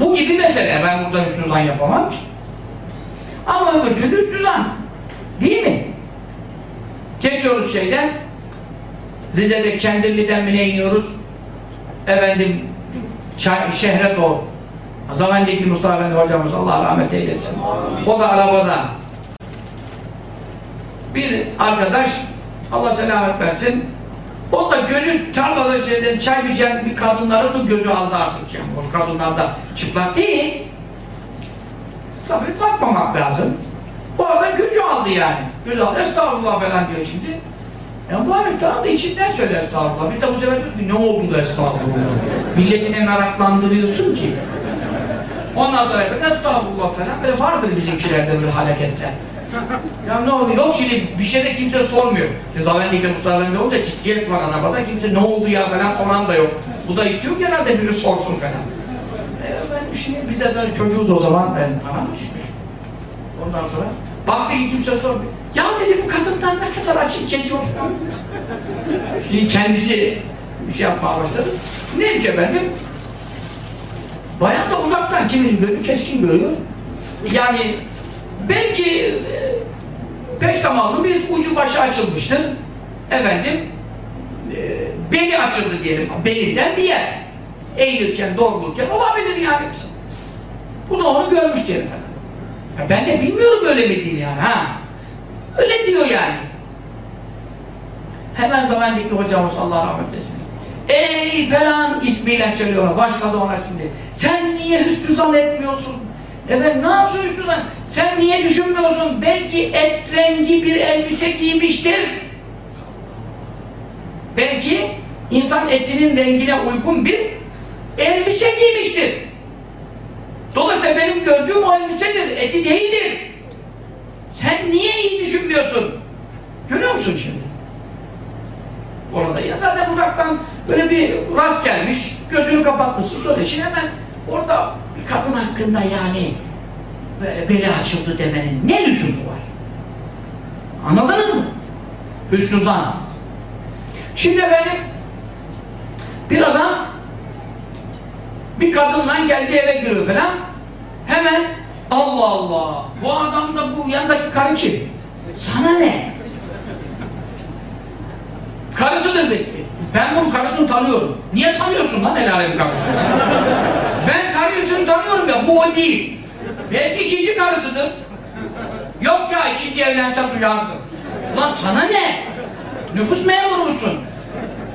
Bu gibi mesele, ben burada hüsnü zan yapamam ki. Ama öbür türlü hüsnü. Değil mi? Geçiyoruz şeyden, Rize'de Kendirli'den mi ne iniyoruz? Efendim, şehre doğru. Zavendeki Mustafa Efendi hocamız Allah rahmet eylesin. O da arabada. Bir arkadaş Allah selamet versin. O da gözü tarlada şeyden çay biçen bir kadınların da gözü aldı artık yani. Boş kadınlar da çıplak değil. Tabii bakmamak lazım. O arada gözü aldı yani. Gözü aldı. Estağfurullah falan diyor şimdi. Ya bari tamam da içinden söyle estağfurullah. Biz de bu sefer diyoruz ki ne oldu da estağfurullah. Milletine meraklandırıyorsun ki. Ondan sonra estağfurullah falan böyle vardır bizimkilerde böyle hareketler. Ya ne oldu? Yok şimdi bir şeyde kimse sormuyor. Mustafa Efendi olunca ciddiyet var arabada. Kimse ne oldu ya falan soran da yok. Bu da istiyor ki herhalde biri sorsun falan. E, ben şimdi biz de böyle çocuğuz o zaman ben anam düşmüş. Ondan sonra baktı ki kimse sormuyor. Ya dedi bu kadınlar ne kadar açık geçiyor. Şimdi kendisi şey yapmaya başladı. Neyse efendim Bayan da uzaktan kimin gözü keskin görüyor. Yani belki e, peştemalın bir ucu başı açılmıştır. Efendim e, beli açıldı diyelim. Belinden bir yer. Eğilirken, doğrulurken olabilir yani. Bu da onu görmüş diyelim. Ya ben de bilmiyorum böyle mi diyeyim yani ha. Öyle diyor yani. Hemen zamandaki hocamız Allah rahmet eylesin. Ey falan ismiyle söylüyor ona. Başladı ona şimdi. Sen niye hüsnü zan etmiyorsun? Evet nasıl hüsnü zan? Sen niye düşünmüyorsun? Belki et rengi bir elbise giymiştir. Belki insan etinin rengine uygun bir elbise giymiştir. Dolayısıyla benim gördüğüm o elbisedir, eti değildir. Sen niye iyi düşünmüyorsun? Görüyor musun şimdi? Orada ya zaten uzaktan böyle bir rast gelmiş, gözünü kapatmışsın sonra şimdi hemen orada bir kadın hakkında yani böyle beli açıldı demenin ne lüzumu var? Anladınız mı? Hüsnü zan. Şimdi benim bir adam bir kadınla geldi eve giriyor falan hemen Allah Allah bu adam da bu yanındaki karı? Sana ne? Karısıdır belki. Ben bunun karısını tanıyorum. Niye tanıyorsun lan el alem karısını? Karısını tanıyorum ya bu o değil. Belki ikinci karısıdır. Yok ya ikinci evlense duyardım. Lan sana ne? Nüfus memuru musun?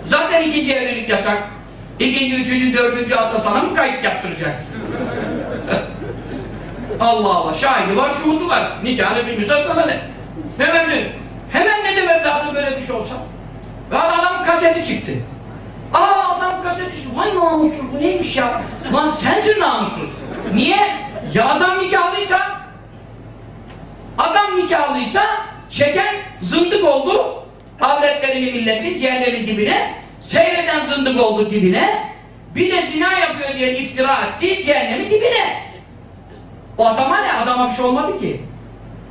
Zaten ikinci evlilik yasak. İkinci, üçüncü, dördüncü alsa sana mı kayıt yaptıracak? Allah Allah. Şahidi var, şuhudu var. Nikahını bilmiyorsan sana ne? Hemen, hemen ne demek lazım böyle bir şey olsa? Ve adam kaseti çıktı. Aa adam çıktı. Vay namussuz bu neymiş ya? Lan sensin namussuz. Niye? Ya adam nikahlıysa adam nikahlıysa çeken zındık oldu. Avretlerini milletin cehennemin dibine seyreden zındık oldu dibine. Bir de zina yapıyor diye iftira etti cehennemin dibine. O adama ne? Adama bir şey olmadı ki.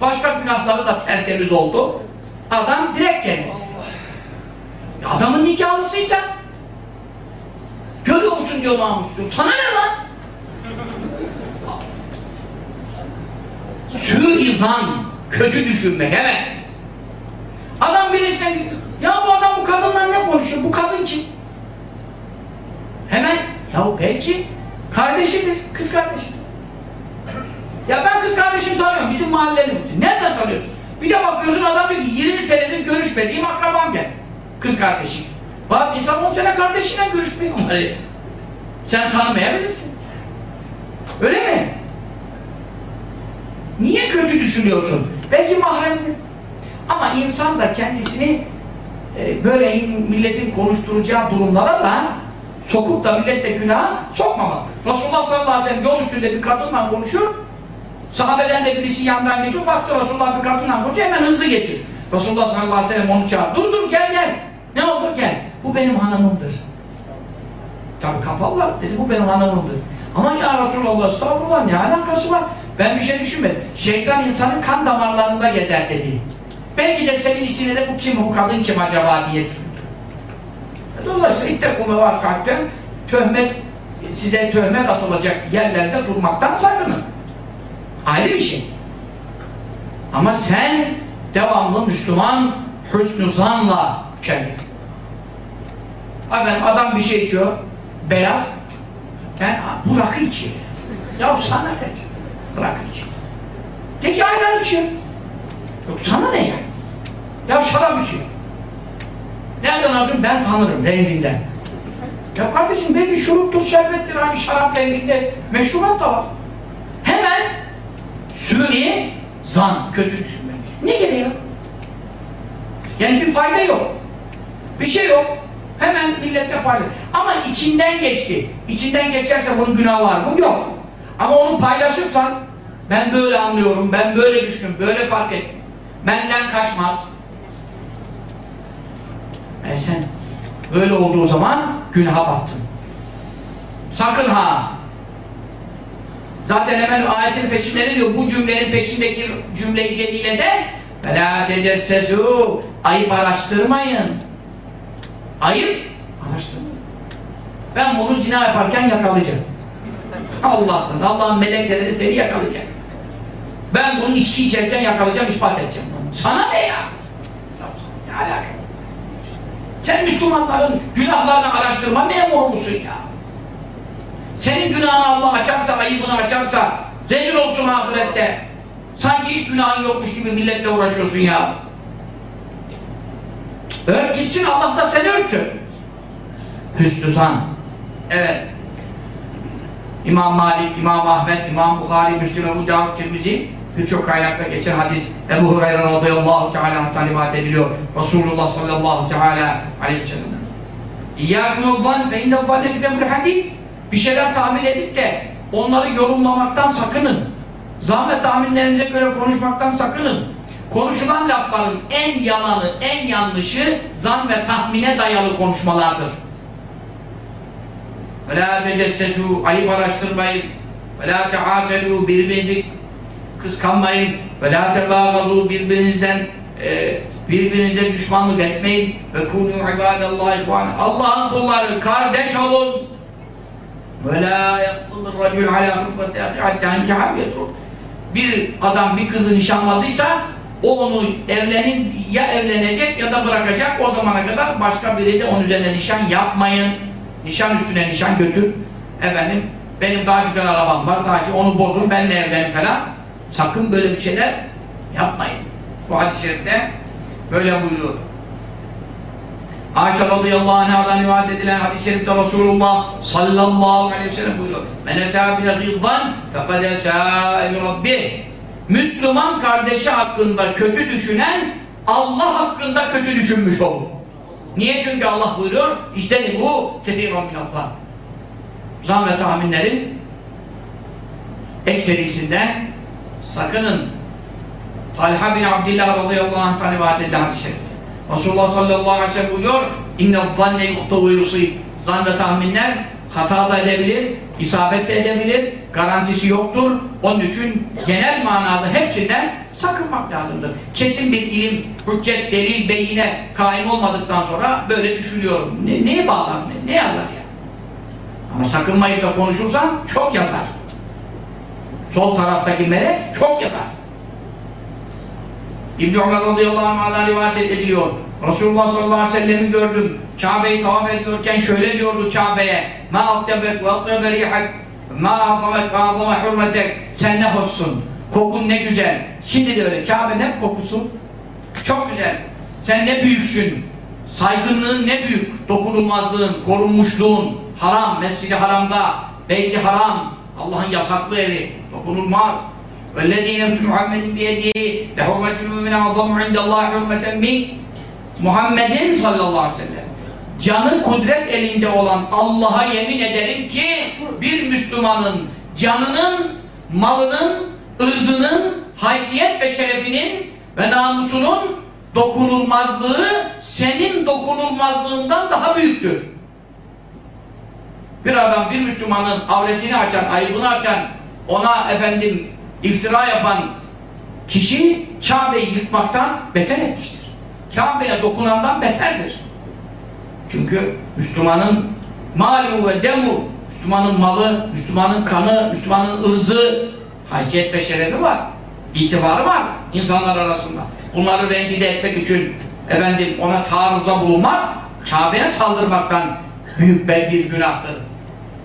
Başka günahları da tertemiz oldu. Adam direkt cennet. Adamın nikahlısıysa görüyor musun diyor namus diyor. Sana ne lan? Sü-izan kötü düşünmek evet. Adam birisine ya bu adam bu kadınla ne konuşuyor? Bu kadın kim? Hemen ya belki kardeşidir, kız kardeşidir. Ya ben kız kardeşimi tanıyorum, bizim mahallenin. Nereden tanıyorsun? Bir de bakıyorsun adam diyor ki 20 senedir görüşmediğim akrabam gel. Kız kardeşim. Bazı insan 10 sene kardeşiyle görüşmüyor. Hani sen tanımayabilirsin. Öyle mi? Niye kötü düşünüyorsun? Belki mahremdir. Ama insan da kendisini e, böyle in- milletin konuşturacağı durumlara da sokup da millette günaha sokmamak. Resulullah sallallahu aleyhi ve sellem yol üstünde bir kadınla konuşur. Sahabeden de birisi yandan geçiyor. Baktı Resulullah bir kadınla konuşuyor. Hemen hızlı geçiyor. Resulullah sallallahu aleyhi ve sellem onu çağırdı. Dur dur gel gel. Ne oldu gel. Bu benim hanımımdır. Tabi kapalı var. Dedi bu benim hanımımdır. Ama ya Resulallah estağfurullah ne alakası var? Ben bir şey düşünmedim. Şeytan insanın kan damarlarında gezer dedi. Belki de senin içine de bu kim, bu kadın kim acaba diye düşündü. E, Dolayısıyla ittekû mevâkâtte töhmet, size töhmet atılacak yerlerde durmaktan sakının. Ayrı bir şey. Ama sen devamlı Müslüman hüsnü zanla kendin. Efendim adam bir şey içiyor, beyaz, ben bu rakı içiyor. Ya sana ne? Rakı içiyor. Peki ayran içiyor. Yok sana ne ya? Ya şarap içiyor. Nereden alıyorsun? Ben tanırım renginden. Ya kardeşim belki şuruptur, şerbettir, hani şarap renginde meşrubat da var. Hemen suni zan, kötü düşünmek. Ne gereği var? Yani bir fayda yok. Bir şey yok. Hemen millete paylaş. Ama içinden geçti. İçinden geçerse bunun günahı var mı? Yok. Ama onu paylaşırsan ben böyle anlıyorum, ben böyle düşünüyorum, böyle fark ettim. Benden kaçmaz. E sen böyle olduğu zaman günaha battın. Sakın ha! Zaten hemen ayetin peşinde ne diyor? Bu cümlenin peşindeki cümle-i celile de فَلَا تَجَسَّسُوا Ayıp araştırmayın. Ayıp araştırmayın. Ben bunu zina yaparken yakalayacağım. Allah'tan, Allah'ın melekleri seni yakalayacak. Ben bunu içki içerken yakalayacağım, ispat edeceğim. Sana ne ya? Ne alaka? Sen Müslümanların günahlarını araştırma memuru musun ya? Senin günahını Allah açarsa, ayıbını açarsa rezil olsun ahirette. Sanki hiç günahın yokmuş gibi milletle uğraşıyorsun ya. Ört gitsin Allah da seni örtsün. Hüsnü zan. Evet. İmam Malik, İmam Ahmet, İmam Bukhari, Müslim, Ebu Davud, Tirmizi birçok kaynakta geçen hadis Ebu Hureyre radıyallahu teala anh'tan rivayet ediliyor. Resulullah sallallahu teala aleyhi ve sellem. İyyâkum zan fe inne zanne bidemul hadis. Bir şeyler tahmin edip de onları yorumlamaktan sakının. Zan ve tahminlerinize göre konuşmaktan sakının. Konuşulan lafların en yalanı, en yanlışı zan ve tahmine dayalı konuşmalardır. وَلَا تَجَسَّسُوا Ayıp araştırmayın. وَلَا تَعَاسَلُوا Birbirinizi kıskanmayın. وَلَا تَبَاغَضُوا Birbirinizden e, birbirinize düşmanlık etmeyin. وَكُونُوا عِبَادَ اللّٰهِ اِخْوَانًا Allah'ın kulları kardeş olun. وَلَا يَقْتُلُ الرَّجُلْ عَلَى خُبَّةِ اَخِي حَتَّى اَنْكَحَ يَتْرُكُ Bir adam bir kızı nişanladıysa o onu evlenin ya evlenecek ya da bırakacak. O zamana kadar başka biri de onun üzerine nişan yapmayın. Nişan üstüne nişan götür. Efendim benim daha güzel arabam var. Daha şey onu bozun benle evlen falan. Sakın böyle bir şeyler yapmayın. Bu şerifte böyle buyuruyor. Ayşe radıyallahu anh'a'dan rivayet edilen hadis-i şerifte Resulullah sallallahu aleyhi ve sellem buyuruyor. Men esâbine gıddan fekad esâ rabbih. Müslüman kardeşi hakkında kötü düşünen Allah hakkında kötü düşünmüş olur. Niye? Çünkü Allah buyuruyor işte bu ketîran minallah. Zan ve tahminlerin ekserisinden sakının. Talha bin Abdillah radıyallahu anh'tan rivayet edilen hadis-i. Resulullah sallallahu aleyhi ve sellem buyuruyor inne zanne yuhtavu yusib zan ve tahminler hata da edebilir, isabet de edebilir, garantisi yoktur. Onun için genel manada hepsinden sakınmak lazımdır. Kesin bir ilim, hüccet, delil, beyine kaim olmadıktan sonra böyle düşünüyorum. Ne, neye bağlar, ne, ne yazar ya? Ama sakınmayıp da konuşursan çok yazar. Sol taraftaki melek çok yazar. İbn Ömer radıyallahu anh'dan rivayet ediliyor. Resulullah sallallahu aleyhi ve sellem'i gördüm. Kabe'yi tavaf ediyorken şöyle diyordu Kabe'ye. Ma aktebek ve aktebe rihak ma azamek ve azame hürmetek sen ne hoşsun. Kokun ne güzel. Şimdi de öyle. Kabe'nin kokusu çok güzel. Sen ne büyüksün. Saygınlığın ne büyük. Dokunulmazlığın, korunmuşluğun. Haram, mescidi haramda. Beyti haram. Allah'ın yasaklı evi. Dokunulmaz. وَالَّذ۪ي نَفْسُ مُحَمَّدٍ بِيَدِهِ لَحُرْمَةِ الْمُؤْمِنَ عَظَمُ عِنْدَ اللّٰهِ حُرْمَةً مِنْ Muhammed'in sallallahu aleyhi ve sellem canı kudret elinde olan Allah'a yemin ederim ki bir Müslümanın canının, malının, ırzının, haysiyet ve şerefinin ve namusunun dokunulmazlığı senin dokunulmazlığından daha büyüktür. Bir adam bir Müslümanın avretini açan, ayıbını açan, ona efendim iftira yapan kişi Kabe'yi yıkmaktan beter etmiştir. Kabe'ye dokunandan beterdir. Çünkü Müslümanın malu ve demu, Müslümanın malı, Müslümanın kanı, Müslümanın ırzı, haysiyet ve şerefi var. itibarı var insanlar arasında. Bunları rencide etmek için efendim ona taarruzda bulunmak, Kabe'ye saldırmaktan büyük bir günahtır.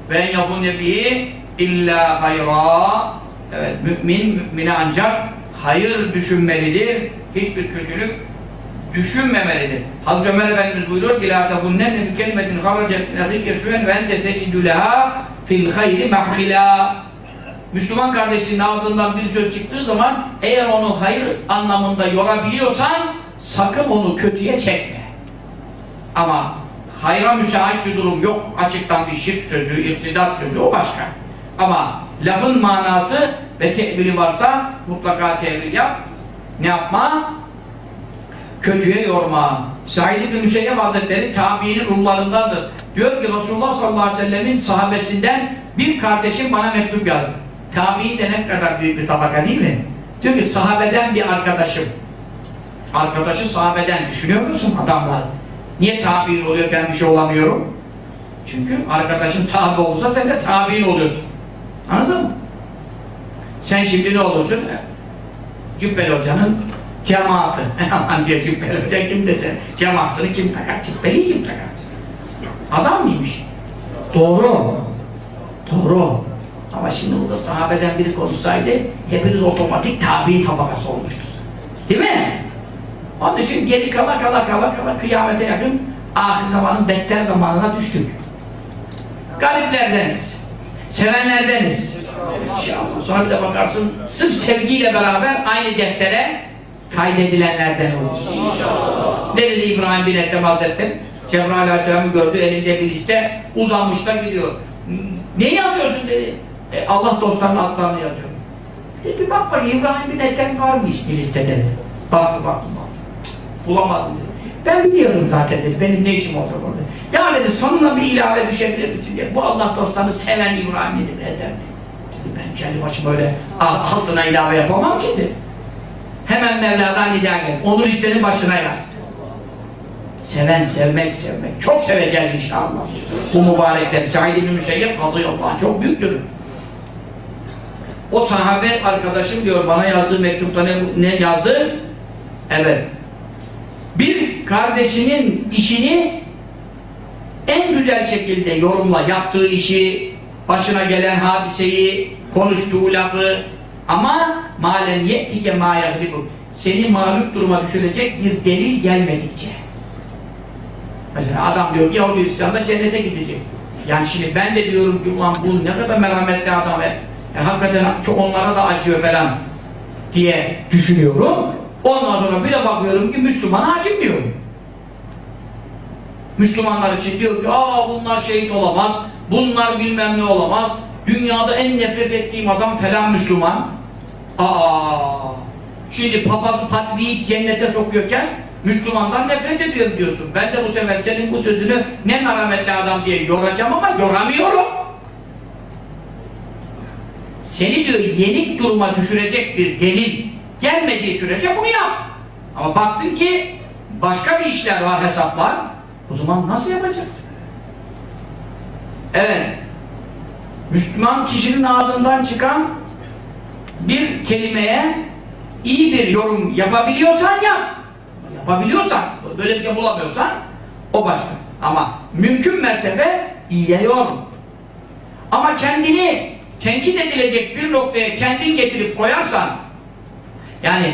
Ve yafun nebihi illa hayra Evet, mümin mümine ancak hayır düşünmelidir. Hiçbir kötülük düşünmemelidir. Hazreti Ömer Efendimiz buyuruyor ki kelimetin haracet min ahike süven ve ente tecidü leha fil mahfila Müslüman kardeşinin ağzından bir söz çıktığı zaman eğer onu hayır anlamında yorabiliyorsan sakın onu kötüye çekme. Ama hayra müsait bir durum yok. Açıktan bir şirk sözü, irtidat sözü o başka. Ama lafın manası ve tevili varsa mutlaka tevil yap. Ne yapma? Kötüye yorma. Said İbni Müseyyep Hazretleri tabiinin ruhlarındandır. Diyor ki Resulullah sallallahu aleyhi ve sellemin sahabesinden bir kardeşim bana mektup yazdı. Tabi'in de ne kadar büyük bir tabaka değil mi? Diyor ki sahabeden bir arkadaşım. Arkadaşı sahabeden düşünüyor musun adamlar? Niye tabi'in oluyor ben bir şey olamıyorum? Çünkü arkadaşın sahabe olsa sen de tabi'in oluyorsun. Anladın mı? Sen şimdi ne olursun? Cübbeli Hoca'nın cemaati. Aman diyor Cübbeli Hoca kim dese cemaatini kim takar? Cübbeli kim takar? Adam mıymış? Doğru. Doğru. Ama şimdi burada sahabeden biri konuşsaydı hepiniz otomatik tabi tabakası olmuştur. Değil mi? Onun için geri kala kala kala kala kıyamete yakın ahir zamanın bekler zamanına düştük. Gariplerdeniz. Sevenlerdeniz. İnşallah. Sonra bir de bakarsın sırf sevgiyle beraber aynı deftere kaydedilenlerden olur. Dedi İbrahim bin Ethem Hazretleri? Cebrail Aleyhisselam'ı gördü elinde bir liste uzanmış da gidiyor. Ne yazıyorsun dedi. E, Allah dostlarının adlarını yazıyor. Dedi bak bak İbrahim bin Ethem var mı ismi listede? Baktı baktı baktı. Bulamadım dedi. Ben biliyorum zaten dedi. Benim ne işim oldu orada. Ya dedi sonuna bir ilave düşebilir misin diye. Bu Allah dostlarını seven İbrahim. Ne derdi? Dedi ben kendi başıma öyle altına ilave yapamam ki dedi. Hemen Mevla'dan geldi. Onu listenin başına yaz. Seven, sevmek, sevmek. Çok seveceğiz inşallah. Bu mübarekleri. Said bin Müseyyep çok büyüktür. O sahabe arkadaşım diyor bana yazdığı mektupta ne, ne yazdı? Evet. Bir kardeşinin işini en güzel şekilde yorumla yaptığı işi, başına gelen hadiseyi, konuştuğu lafı ama malen yettike ma yahribu seni mağlup duruma düşürecek bir delil gelmedikçe. Mesela adam diyor ki Yahudi İslam'da cennete gidecek. Yani şimdi ben de diyorum ki ulan bu ne kadar merhametli adam ve yani hakikaten çok onlara da acıyor falan diye düşünüyorum. Ondan sonra bir de bakıyorum ki Müslümana acımıyor. Müslümanlar için diyor ki aa bunlar şehit olamaz, bunlar bilmem ne olamaz, dünyada en nefret ettiğim adam falan Müslüman. Aa, şimdi papaz patriği cennete sokuyorken Müslümandan nefret ediyorum diyorsun. Ben de bu sefer senin bu sözünü ne merhametli adam diye yoracağım ama yoramıyorum. Seni diyor yenik duruma düşürecek bir delil gelmediği sürece bunu yap. Ama baktın ki başka bir işler var hesaplar. O zaman nasıl yapacaksın? Evet. Müslüman kişinin ağzından çıkan bir kelimeye iyi bir yorum yapabiliyorsan yap. Yapabiliyorsan, böyle bir şey bulamıyorsan o başka. Ama mümkün mertebe iyiye yorum. Ama kendini tenkit edilecek bir noktaya kendin getirip koyarsan yani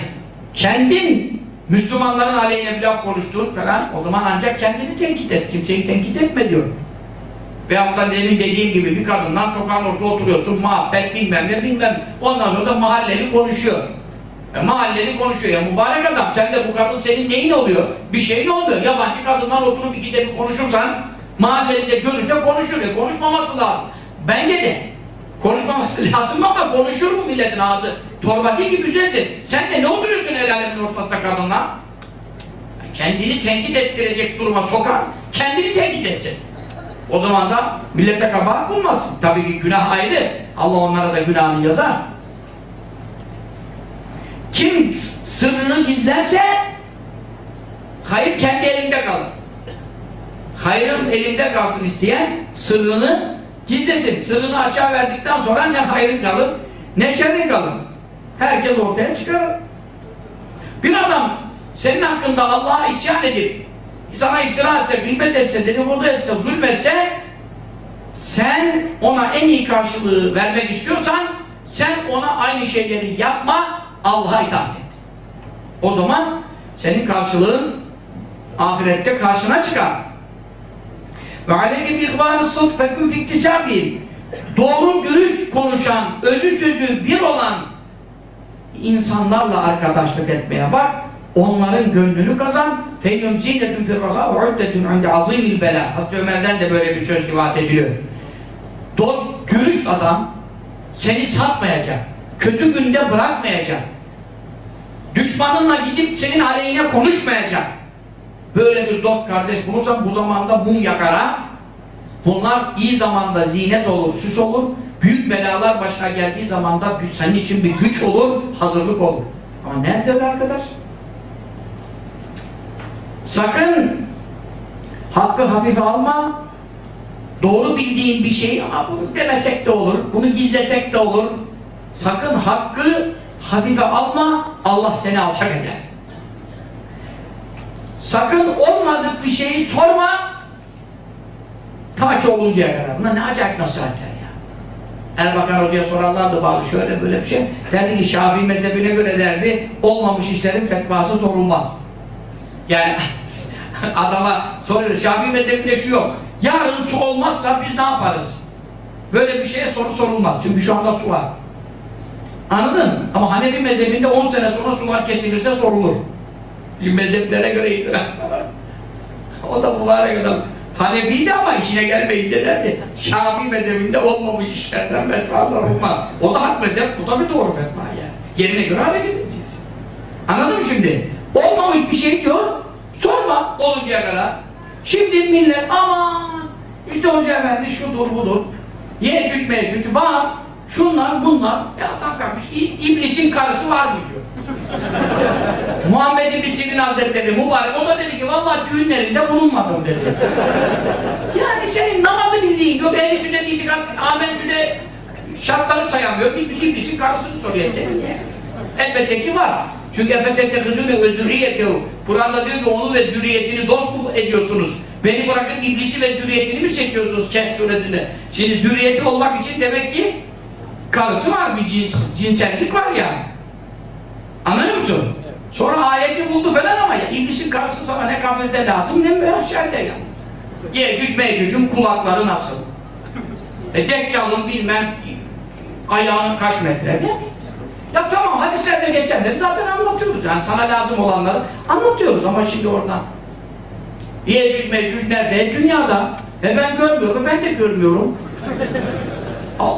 kendin Müslümanların aleyhine bir laf konuştuğun falan o zaman ancak kendini tenkit et. Kimseyi tenkit etme diyor. Veyahut da demin dediğim gibi bir kadından sokağın ortasında oturuyorsun, muhabbet bilmem ne bilmem. Ondan sonra da mahalleli konuşuyor. E, mahalleli konuşuyor. Ya mübarek adam sen de bu kadın senin neyin oluyor? Bir şeyin olmuyor. Yabancı kadından oturup ikide bir konuşursan mahalleli de görürse konuşur. E, konuşmaması lazım. Bence de. Konuşmaması lazım ama konuşur mu milletin ağzı? Torba değil ki güzelsin. Sen de ne oturuyorsun el alemin ortasında kadınla? Kendini tenkit ettirecek duruma sokar, kendini tenkit etsin. O zaman da millete kabahat bulmasın. Tabii ki günah ayrı. Allah onlara da günahını yazar. Kim sırrını gizlerse hayır kendi elinde kalır. Hayrın elinde kalsın isteyen sırrını gizlesin. Sırrını açığa verdikten sonra ne hayrın kalır ne şerrin kalır. Herkes ortaya çıkar. Bir adam senin hakkında Allah'a isyan edip sana iftira etse, gıybet etse, dedikodu etse, zulmetse sen ona en iyi karşılığı vermek istiyorsan sen ona aynı şeyleri yapma Allah'a itaat et. O zaman senin karşılığın ahirette karşına çıkar. Ve aleyke bi ihbarı sıdk fekun fiktisabi doğru dürüst konuşan, özü sözü bir olan insanlarla arkadaşlık etmeye bak. Onların gönlünü kazan. Feyyum zinetun firraha ve uddetun inde azimil bela. Hazreti Ömer'den de böyle bir söz rivayet ediliyor. Dost, dürüst adam seni satmayacak. Kötü günde bırakmayacak. Düşmanınla gidip senin aleyhine konuşmayacak. Böyle bir dost kardeş bulursan bu zamanda mum yakara. Bunlar iyi zamanda zinet olur, süs olur. Büyük belalar başına geldiği zaman da senin için bir güç olur, hazırlık olur. Ama nerede öyle arkadaş? Sakın hakkı hafife alma. Doğru bildiğin bir şey ama bunu demesek de olur, bunu gizlesek de olur. Sakın hakkı hafife alma, Allah seni alçak eder. Sakın olmadık bir şeyi sorma, ta ki oluncaya kadar. Bunlar ne acayip nasihatler ya. Erbakan Hoca'ya sorarlardı bazı şöyle böyle bir şey. Derdi ki Şafii mezhebine göre derdi, olmamış işlerin fetvası sorulmaz. Yani adama soruyor, Şafii mezhebinde şu yok. Yarın su olmazsa biz ne yaparız? Böyle bir şeye soru sorulmaz. Çünkü şu anda su var. Anladın mı? Ama Hanefi mezhebinde 10 sene sonra sular kesilirse sorulur. Şimdi mezheplere göre itiraz var. O da mübarek adam. Hanefi'ydi ama işine gelmeyince derdi. Şafii mezhebinde olmamış işlerden fetva sorulmaz. O da hak mezhep, bu da bir doğru fetva yani. Yerine göre hareket edeceğiz. Anladın mı şimdi? Olmamış bir şey diyor, sorma oluncaya kadar. Şimdi millet aman işte Hoca Efendi şudur budur. Yecüc mecüc var. Şunlar bunlar. Ya adam kalkmış. İblisin karısı var mı diyor. Muhammed İbn Sirin Hazretleri mübarek. O da dedi ki vallahi düğünlerinde bulunmadım dedi. yani senin namazı bildiğin yok. Ehli sünnet itikat amentüde şartları sayamıyor. İblis İblisin karısını soruyor senin. Elbette ki var. Çünkü efetette hızını ve zürriyetehu. Kur'an'da diyor ki onu ve zürriyetini dost ediyorsunuz? Beni bırakıp iblisi ve zürriyetini mi seçiyorsunuz Kehf suresinde? Şimdi zürriyeti olmak için demek ki karısı var bir cins, cinsellik var yani. Anlıyor musun? Sonra ayeti buldu falan ama ya iblisin karısı sana ne kabirde lazım ne mühşerde ya. Yecüc mecücün kulakları nasıl? E Deccal'ın bilmem ayağının kaç metre ne? Ya tamam hadislerde geçenleri zaten anlatıyoruz yani sana lazım olanları anlatıyoruz ama şimdi oradan Yecüc mecüc nerede? Dünyada. E ben görmüyorum, ben de görmüyorum. Al.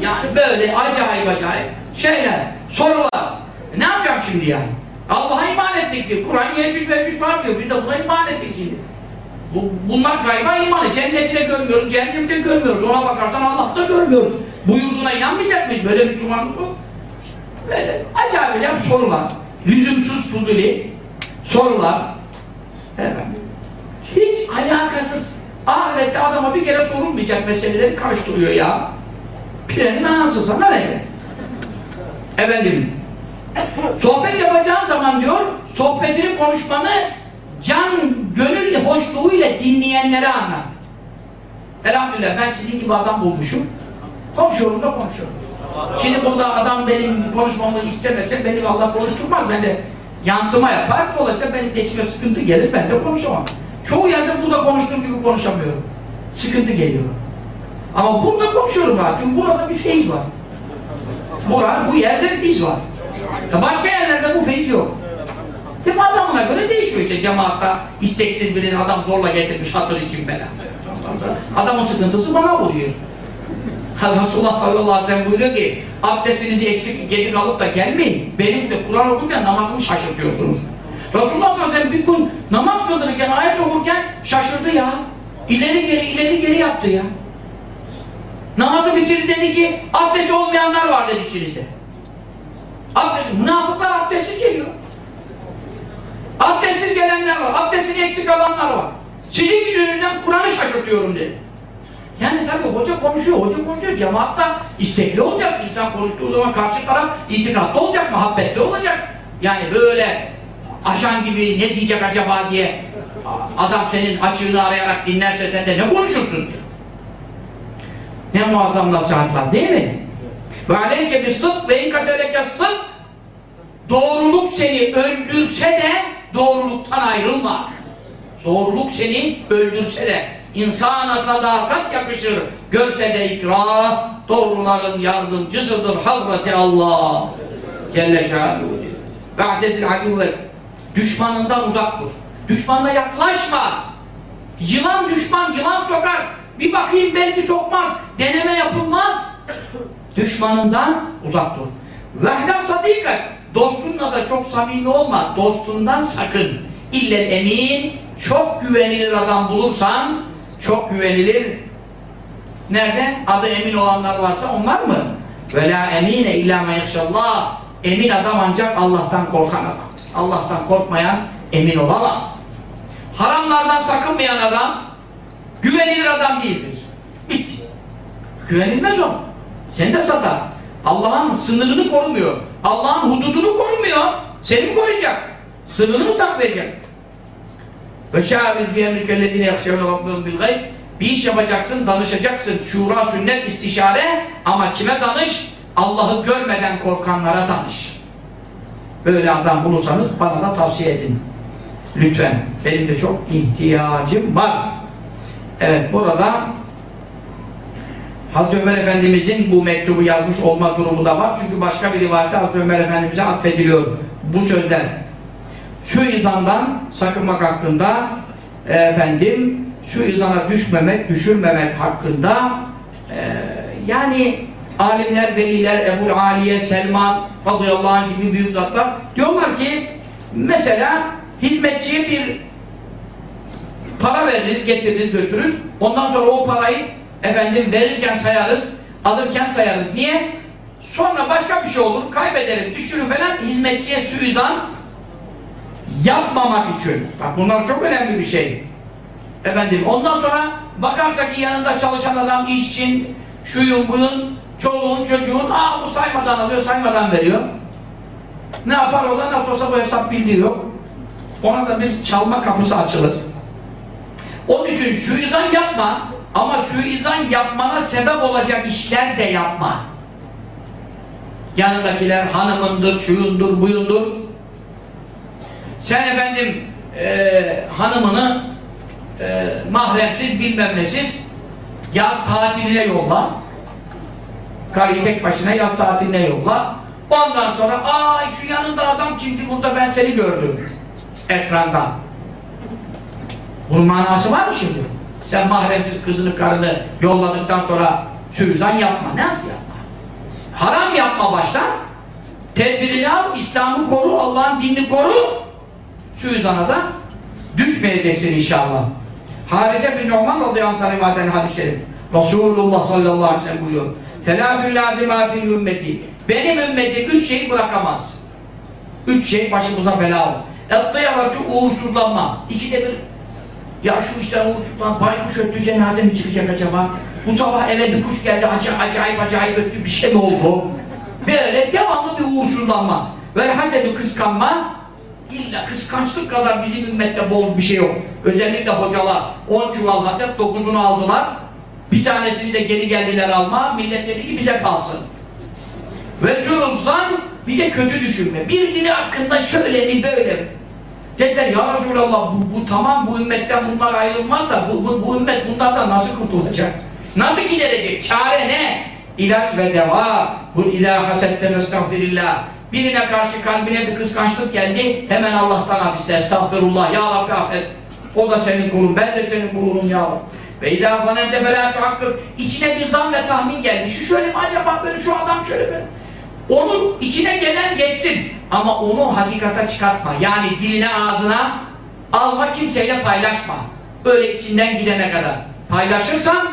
Yani böyle acayip acayip şeyler, sorular. E ne yapacağım şimdi yani? Allah'a iman ettik diyor. Kur'an Yecüc mecüc var diyor. Biz de buna iman ettik şimdi. Bu, bunlar gayba imanı. Cennetine görmüyoruz, cehennemde görmüyoruz. Ona bakarsan Allah'ta görmüyoruz. Buyurduğuna inanmayacak mıyız? Böyle Müslümanlık mı? Böyle acayip sorular. Lüzumsuz fuzuli sorular. Efendim. Hiç alakasız. Ahirette adama bir kere sorulmayacak meseleleri karıştırıyor ya. Pirenin anası sana ne? Efendim. Sohbet yapacağın zaman diyor, sohbetini konuşmanı can, gönül hoşluğuyla dinleyenlere anlat. Elhamdülillah ben sizin gibi adam bulmuşum. Konuşuyorum da konuşuyorum. Şimdi burada adam benim konuşmamı istemese beni vallahi konuşturmaz. Ben de yansıma yapar. Dolayısıyla benim de içime sıkıntı gelir. Ben de konuşamam. Çoğu yerde burada konuştuğum gibi konuşamıyorum. sıkıntı geliyor. Ama burada konuşuyorum ha. Çünkü burada bir feyiz var. Burada, bu yerde feyiz var. Başka yerlerde bu feyiz yok. Mi? Adamına göre değişiyor işte cemaatta isteksiz birini adam zorla getirmiş hatır için bela. Adamın sıkıntısı bana vuruyor. Resulullah sallallahu aleyhi ve sellem buyuruyor ki abdestinizi eksik gelir alıp da gelmeyin. Benim de Kur'an okurken namazımı şaşırtıyorsunuz. Resulullah sallallahu aleyhi ve sellem bir gün namaz kıldırırken, ayet okurken şaşırdı ya. İleri geri, ileri geri yaptı ya. Namazı bitirdi dedi ki abdesti olmayanlar var dedi içinizde. Abdest, münafıklar abdestsiz geliyor. Abdestsiz gelenler var, abdestini eksik alanlar var. Sizin yüzünüzden Kur'an'ı şaşırtıyorum dedi. Yani tabii hoca konuşuyor, hoca konuşuyor. Cemaatta istekli olacak. İnsan konuştuğu zaman karşı taraf itikatlı olacak, muhabbetli olacak. Yani böyle aşan gibi ne diyecek acaba diye adam senin açığını arayarak dinlerse sen de ne konuşursun ki? Ne muazzam nasihatler değil mi? Ve aleyke bir sıdk ve inkadöleke sıdk doğruluk seni öldürse de doğruluktan ayrılma. Doğruluk seni öldürse de insana sadakat yakışır. Görse de ikrah doğruların yardımcısıdır Hazreti Allah. Celle Şanuhu. Ve atezil aduvvet. Düşmanından uzak dur. Düşmanla yaklaşma. Yılan düşman, yılan sokar. Bir bakayım belki sokmaz. Deneme yapılmaz. Düşmanından uzak dur. Vehden sadikat. Dostunla da çok samimi olma. Dostundan sakın. İlle emin. Çok güvenilir adam bulursan çok güvenilir. Nerede? Adı emin olanlar varsa onlar mı? Ve la emine illa men yakşallah. Emin adam ancak Allah'tan korkan adam. Allah'tan korkmayan emin olamaz. Haramlardan sakınmayan adam güvenilir adam değildir. Bitti. Güvenilmez o. Sen de satar. Allah'ın sınırını korumuyor. Allah'ın hududunu korumuyor. Seni mi koruyacak? Sınırını mı saklayacak? Ve şâbil fî emrikellezîne yakşevne rabbihum bil gayb bir iş yapacaksın, danışacaksın. Şura, sünnet, istişare ama kime danış? Allah'ı görmeden korkanlara danış. Böyle adam bulursanız bana da tavsiye edin. Lütfen. Benim de çok ihtiyacım var. Evet burada Hazreti Ömer Efendimizin bu mektubu yazmış olma durumu da var. Çünkü başka bir rivayette Hazreti Ömer Efendimiz'e atfediliyor bu sözler. Şu izandan sakınmak hakkında efendim şu izana düşmemek, düşürmemek hakkında e, yani alimler, veliler, Ebu Aliye, Selman radıyallahu gibi büyük zatlar diyorlar ki mesela hizmetçiye bir para veririz, getiririz, götürürüz. Ondan sonra o parayı efendim verirken sayarız, alırken sayarız. Niye? Sonra başka bir şey olur, kaybederim, düşürüm falan hizmetçiye suizan yapmamak için. Bak bunlar çok önemli bir şey. Efendim ondan sonra bakarsak ki yanında çalışan adam işçin, şuyun buyun, çoluğun çocuğun, aa bu saymadan alıyor, saymadan veriyor. Ne yapar o da nasıl olsa bu hesap biliyor. Ona da bir çalma kapısı açılır. Onun için suizan yapma ama suizan yapmana sebep olacak işler de yapma. Yanındakiler hanımındır, şuyundur, buyundur. Sen efendim e, hanımını e, mahremsiz bilmem nesiz yaz tatiline yolla. Karıyı tek başına yaz tatiline yolla. Ondan sonra ay şu yanında adam kimdi burada ben seni gördüm. Ekranda. Bunun manası var mı şimdi? Sen mahremsiz kızını karını yolladıktan sonra suizan yapma. Nasıl yapma? Haram yapma baştan. Tedbirini al, İslam'ı koru, Allah'ın dinini koru. Suizana da düşmeyeceksin inşallah. Harise bin Numan radıyallahu anh rivayetten hadis-i şerif. Resulullah sallallahu aleyhi ve sellem buyuruyor. Telâfül lâzimâfil ümmeti. Benim ümmetim üç şey bırakamaz. Üç şey başımıza bela olur. Ettıyavatu uğursuzlanma. İkide bir ya şu işte uğursuzlan, baykuş öttü cenaze mi çıkacak acaba? Bu sabah eve bir kuş geldi, acayip acayip, acayip öttü, bir şey mi oldu? Böyle devamlı bir uğursuzlanma. Ve hasebi kıskanma, illa kıskançlık kadar bizim ümmette bol bir şey yok. Özellikle hocalar 10 çuval haset 9'unu aldılar. Bir tanesini de geri geldiler alma. Millet dedi ki bize kalsın. Ve suuzan bir de kötü düşünme. Birbiri hakkında şöyle mi böyle? Dediler ya Resulallah bu, bu tamam bu ümmetten bunlar ayrılmaz da bu, bu, bu ümmet bunlardan nasıl kurtulacak? Nasıl giderecek? Çare ne? İlaç ve deva. Bu ilâ hasetten estağfirillah. Birine karşı kalbine bir kıskançlık geldi. Hemen Allah'tan affiste. Estağfirullah. Ya Rabbi affet. O da senin kulun. Ben de senin kulunum ya Rabbi. Ve idâ zanente felâ tuhakkık. İçine bir zan ve tahmin geldi. Şu şöyle mi acaba böyle şu adam şöyle böyle. Onun içine gelen geçsin. Ama onu hakikata çıkartma. Yani diline ağzına alma kimseyle paylaşma. Öyle içinden gidene kadar. Paylaşırsan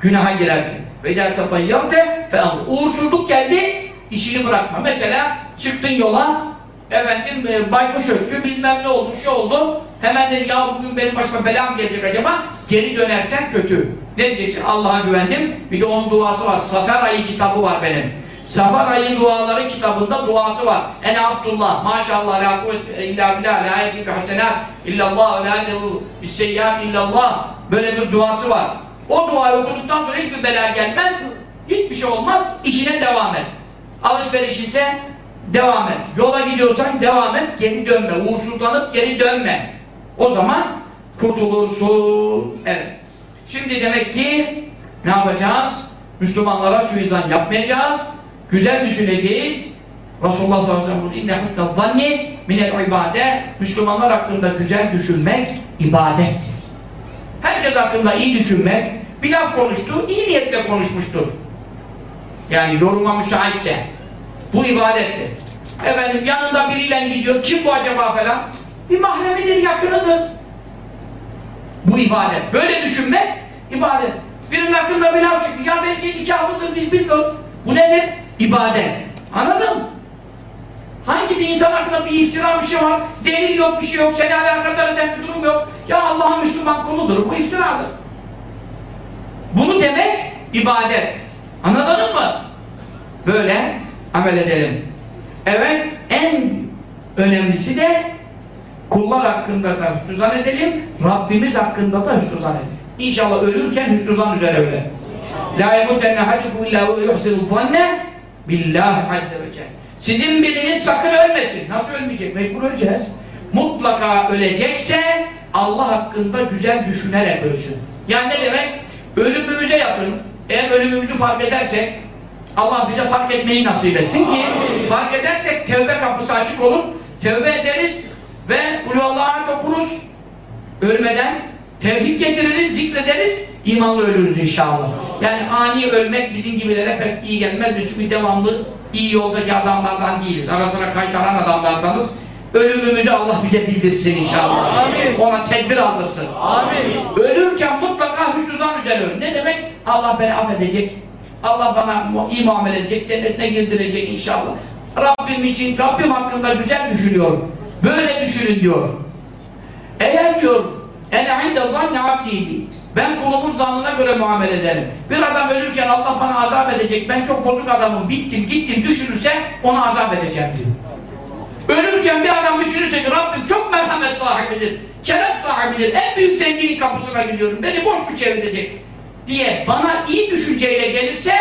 günaha girersin. Ve idâ tatayyamte fe Uğursuzluk geldi, işini bırakma. Mesela çıktın yola, efendim e, baykuş öttü, bilmem ne oldu, şu oldu. Hemen dedi ya bugün benim başıma bela mı gelecek acaba? Geri dönersen kötü. Ne diyeceksin? Allah'a güvendim. Bir de onun duası var. Safer ayı kitabı var benim. Safer ayı duaları kitabında duası var. En Abdullah, maşallah, la kuvvet illa billah, la yetibi hasenat, illallah, la nevu, bisseyyat illallah. Böyle bir duası var. O duayı okuduktan sonra hiçbir bela gelmez, hiçbir şey olmaz, işine devam et. Alışveriş ise devam et. Yola gidiyorsan devam et, geri dönme. Uğursuzlanıp geri dönme. O zaman kurtulursun. Evet. Şimdi demek ki ne yapacağız? Müslümanlara suizan yapmayacağız. Güzel düşüneceğiz. Resulullah sallallahu aleyhi ve sellem inne husnel zanni minel ibade Müslümanlar hakkında güzel düşünmek ibadettir. Herkes hakkında iyi düşünmek, bir laf konuştu, iyi niyetle konuşmuştur. Yani yoruma müsaitse. Bu ibadettir. Efendim yanında biriyle gidiyor, kim bu acaba falan? Bir mahremidir, yakınıdır. Bu ibadet. Böyle düşünmek ibadet. Birinin hakkında bir laf çıktı. Ya belki nikahlıdır biz bilmiyoruz. Bu nedir? İbadet. Anladın mı? Hangi bir insan hakkında bir iftira bir şey var, delil yok bir şey yok, seni alakadar eden bir durum yok. Ya Allah'ın Müslüman kuludur, bu iftiradır. Bunu demek ibadet. Anladınız mı? Böyle amel edelim. Evet, en önemlisi de kullar hakkında da hüsnü edelim, Rabbimiz hakkında da hüsnü edelim. İnşallah ölürken hüsnü zan üzere öyle. La yemutenne hadikum illa ve yuhsil zanne billahi azze ve celle. Sizin biriniz sakın ölmesin. Nasıl ölmeyecek? Mecbur öleceğiz. Mutlaka ölecekse Allah hakkında güzel düşünerek ölsün. Yani ne demek? Ölümümüze yakın. Eğer ölümümüzü fark edersek Allah bize fark etmeyi nasip etsin ki fark edersek tevbe kapısı açık olur. Tevbe ederiz ve Allah'a okuruz. Ölmeden tevhid getiririz, zikrederiz, imanlı ölürüz inşallah. Yani ani ölmek bizim gibilere pek iyi gelmez. Biz devamlı iyi yoldaki adamlardan değiliz. Arasına kaytaran adamlardanız. Ölümümüzü Allah bize bildirsin inşallah.
Amin.
Ona tedbir aldırsın.
Amin.
Ölürken mutlaka hüsnü zan üzere öl. Ne demek? Allah beni affedecek. Allah bana iyi muamele edecek, cennetine girdirecek inşallah. Rabbim için, Rabbim hakkında güzel düşünüyorum. Böyle düşünün diyor. Eğer diyor, en inde zanne abdiydi. Ben kulumun zannına göre muamele ederim. Bir adam ölürken Allah bana azap edecek, ben çok bozuk adamım, bittim, gittim düşünürse ona azap edeceğim diyor. Ölürken bir adam düşünürse ki Rabbim çok merhamet sahibidir, kerem sahibidir, en büyük zenginin kapısına gidiyorum, beni boş mu çevirecek diye bana iyi düşünceyle gelirse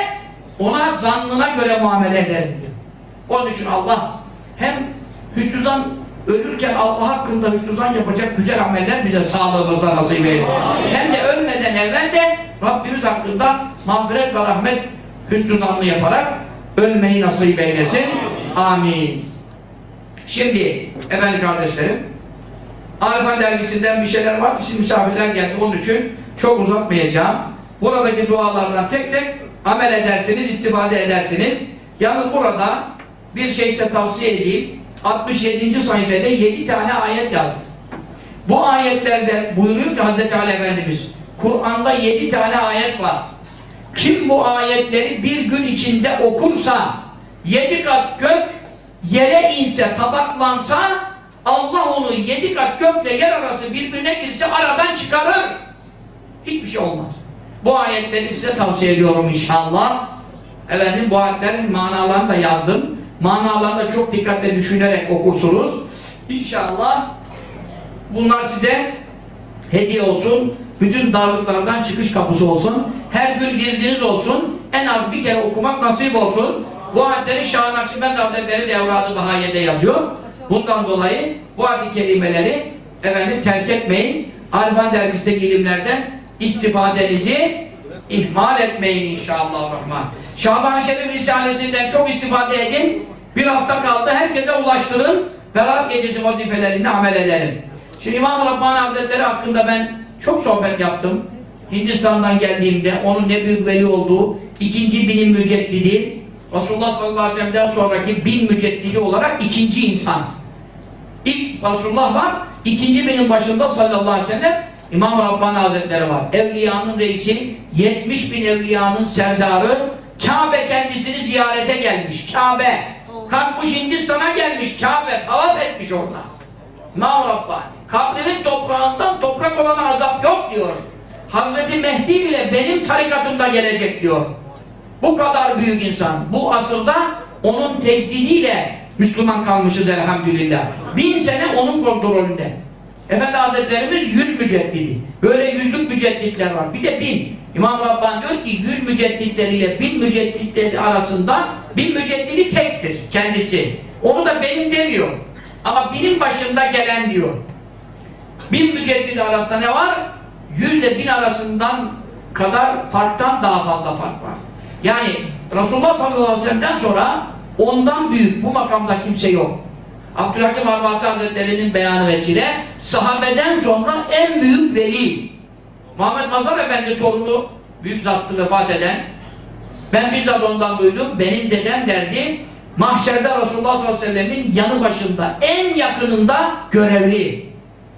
ona zannına göre muamele ederim diyor. Onun için Allah hem hüsnü zan ölürken Allah hakkında hüsnü zan yapacak güzel ameller bize sağlığımızda nasip eylesin. Hem de ölmeden evvel de Rabbimiz hakkında mağfiret ve rahmet hüsnü zanlı yaparak ölmeyi nasip eylesin. Amin. Şimdi efendim kardeşlerim Arifan dergisinden bir şeyler var. Sizin misafirler geldi. Onun için çok uzatmayacağım. Buradaki dualardan tek tek amel edersiniz, istifade edersiniz. Yalnız burada bir şey size tavsiye edeyim. 67. sayfada 7 tane ayet yazdım. Bu ayetlerde buyuruyor ki Hz. Ali Efendimiz Kur'an'da 7 tane ayet var. Kim bu ayetleri bir gün içinde okursa yedi kat gök yere inse tabaklansa Allah onu yedi kat gökle yer arası birbirine girse aradan çıkarır. Hiçbir şey olmaz. Bu ayetleri size tavsiye ediyorum inşallah. Efendim bu ayetlerin manalarını da yazdım. Manalarını da çok dikkatle düşünerek okursunuz. İnşallah bunlar size hediye olsun. Bütün darlıklardan çıkış kapısı olsun. Her gün girdiğiniz olsun. En az bir kere okumak nasip olsun. Bu ayetleri Şah-ı Nakşibend Hazretleri de Evradı Bahayiye'de yazıyor. Bundan dolayı bu kerimeleri efendim terk etmeyin. Arifan dergisindeki ilimlerden istifadenizi ihmal etmeyin inşallah rahman. Şaban-ı Şerif Risalesinden çok istifade edin. Bir hafta kaldı. Herkese ulaştırın. Berat gecesi vazifelerine amel edelim. Şimdi İmam Rabbani Hazretleri hakkında ben çok sohbet yaptım. Hindistan'dan geldiğimde onun ne büyük veli olduğu, ikinci binin müceddidi, Resulullah sallallahu aleyhi ve sellem'den sonraki bin müceddidi olarak ikinci insan. İlk Resulullah var, ikinci binin başında sallallahu aleyhi ve sellem İmam Rabbani Hazretleri var. Evliyanın reisi, 70 bin evliyanın serdarı, Kabe kendisini ziyarete gelmiş. Kabe. Kalkmış Hindistan'a gelmiş. Kabe tavaf etmiş orada. İmam Rabbani. Kabrinin toprağından toprak olana azap yok diyor. Hazreti Mehdi bile benim tarikatımda gelecek diyor. Bu kadar büyük insan. Bu asırda onun tecdidiyle Müslüman kalmışız elhamdülillah. Bin sene onun kontrolünde. Efendi Hazretlerimiz yüz müceddidi. Böyle yüzlük mücedditler var. Bir de bin. İmam Rabbani diyor ki yüz mücedditleriyle bin mücedditleri arasında bin müceddidi tektir kendisi. Onu da benim demiyor. Ama binin başında gelen diyor. Bin müceddidi arasında ne var? Yüzle bin arasından kadar farktan daha fazla fark var. Yani Resulullah sallallahu aleyhi ve sellem'den sonra ondan büyük bu makamda kimse yok. Abdülhakim Arbasi Hazretleri'nin beyanı veçile sahabeden sonra en büyük veli Muhammed Mazhar Efendi torunu büyük zattı vefat eden ben bizzat ondan duydum benim dedem derdi mahşerde Resulullah sallallahu aleyhi ve sellemin yanı başında en yakınında görevli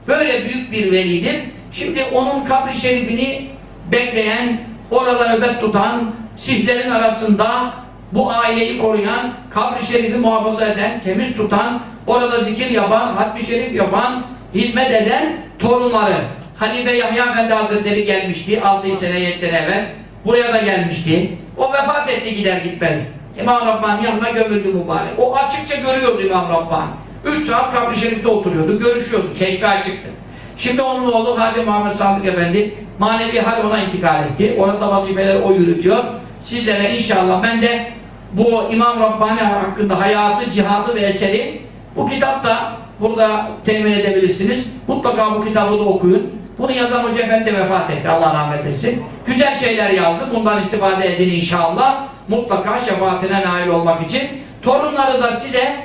böyle büyük bir velidir şimdi onun kabri şerifini bekleyen orada nöbet tutan sihlerin arasında bu aileyi koruyan, kabri şerifi muhafaza eden, temiz tutan, orada zikir yapan, hatmi şerif yapan, hizmet eden torunları. Halife Yahya Efendi Hazretleri gelmişti 6 sene 7 sene evvel. Buraya da gelmişti. O vefat etti gider gitmez. İmam Rabbani yanına gömüldü mübarek. O açıkça görüyordu İmam Rabbani. 3 saat kabri şerifte oturuyordu, görüşüyordu. Keşke açıktı. Şimdi onun oğlu Hacı Muhammed Sadık Efendi manevi hal ona intikal etti. Orada vazifeleri o yürütüyor. Sizlere inşallah ben de bu İmam Rabbani hakkında hayatı, cihadı ve eseri bu kitapta burada temin edebilirsiniz. Mutlaka bu kitabı da okuyun. Bunu yazan Hoca Efendi vefat etti. Allah rahmet etsin. Güzel şeyler yazdı. Bundan istifade edin inşallah. Mutlaka şefaatine nail olmak için. Torunları da size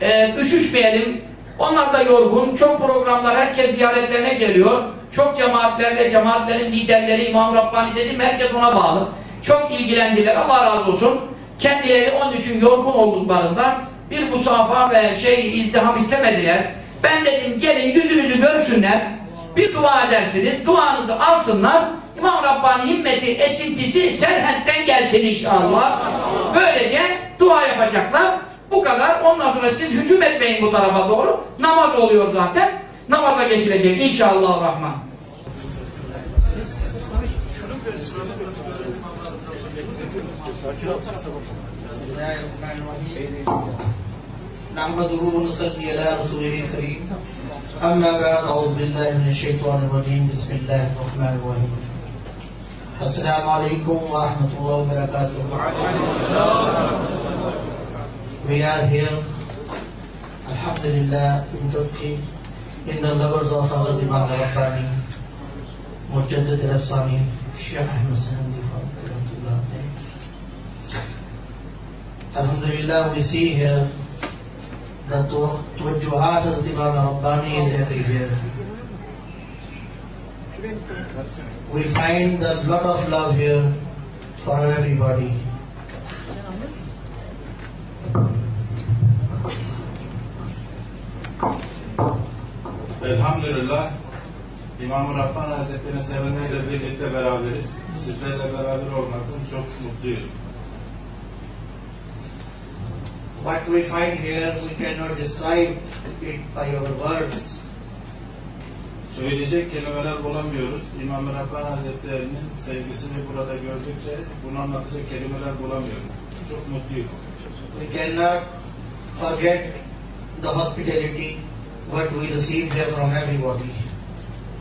e, üşüşmeyelim. Onlar da yorgun. Çok programlar herkes ziyaretlerine geliyor. Çok cemaatlerle, cemaatlerin liderleri İmam Rabbani dedim. Herkes ona bağlı. Çok ilgilendiler. Allah razı olsun. Kendileri onun için yorgun olduklarında bir musafa ve şey izdiham istemediler. Ben dedim gelin yüzünüzü görsünler Bir dua edersiniz. Duanızı alsınlar. İmam Rabbani himmeti, esintisi Serhent'ten gelsin inşallah. Böylece dua yapacaklar. Bu kadar. Ondan sonra siz hücum etmeyin bu tarafa doğru. Namaz oluyor zaten. Namaza geçilecek inşallah rahman.
الله الرحمن الرحيم نحمده ونصلي على رسوله الكريم أما بعد أعوذ بالله من الشيطان الرجيم. بسم الله الرحمن الرحيم. السلام عليكم ورحمة الله وبركاته. وعليكم السلام We are here. الحمد لله in Turkey in the lovers of our Imam Rabbani مجدد الأفصاني الشيخ أحمد سنندي فرحمة الله الحمد لله we see here that Tuwajjuhat as Imam Rabbani oh. is everywhere. We find that lot of love here for everybody.
Elhamdülillah İmam-ı Rahman Hazretleri'nin sevenlerle birlikte beraberiz. Sizlerle beraber olmaktan çok mutluyuz.
What we find here, we cannot describe it by our words.
Söyleyecek kelimeler bulamıyoruz. İmam-ı Rahman Hazretleri'nin sevgisini burada gördükçe bunu anlatacak kelimeler bulamıyoruz. Çok mutluyuz.
We cannot forget the hospitality what we received here from everybody.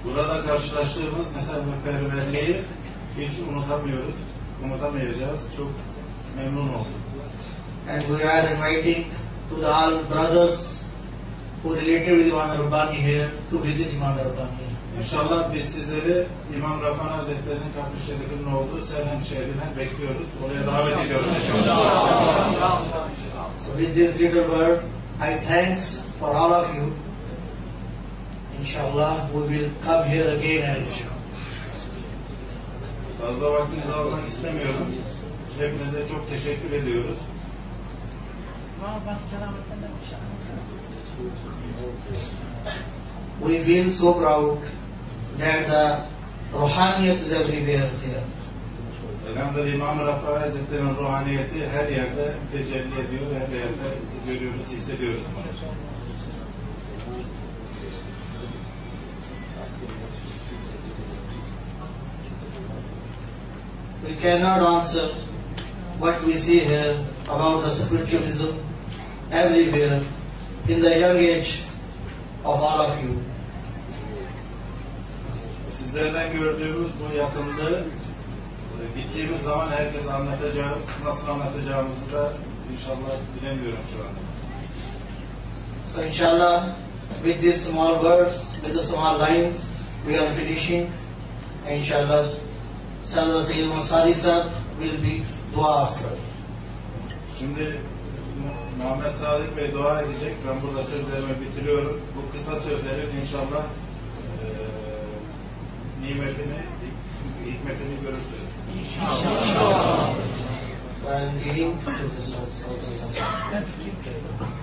Burada karşılaştığımız misafirperverliği hiç unutamıyoruz. Unutamayacağız. Çok memnun olduk.
And we are inviting to the all brothers who related with Imam Rabbani here to visit Imam Rabbani.
İnşallah biz sizleri İmam Rabbani Hazretleri'nin kabri şerifinin olduğu Serhem şehrine bekliyoruz. Oraya davet ediyoruz inşallah.
So with this little word, I thanks for all of you. Inshallah, we will come here again and.
Fazla vaktinizi almak istemiyorum. Hepinize çok teşekkür ediyoruz.
We feel so proud that the Ruhaniyat is everywhere here.
Elhamdülillah İmam Rabbani Hazretleri'nin ruhaniyeti her yerde tecelli ediyor, her yerde görüyoruz, hissediyoruz bunu.
We cannot answer what we see here about the spiritualism everywhere in the young age of all of you.
Sizlerden gördüğümüz bu yakınlığı e, gittiğimiz zaman herkese anlatacağız. Nasıl anlatacağımızı da inşallah bilemiyorum şu anda.
So inshallah, with these small words, with the small lines, we are finishing. Inshallah, Sadr Sayyid Mansari sir will be dua after.
Şimdi Mehmet Sadık Bey dua edecek. Ben burada sözlerimi bitiriyorum. Bu kısa sözlerin inşallah e, nimetini, hikmetini görürsünüz.
İnşallah. inşallah. Ben geleyim. Ben
tutayım.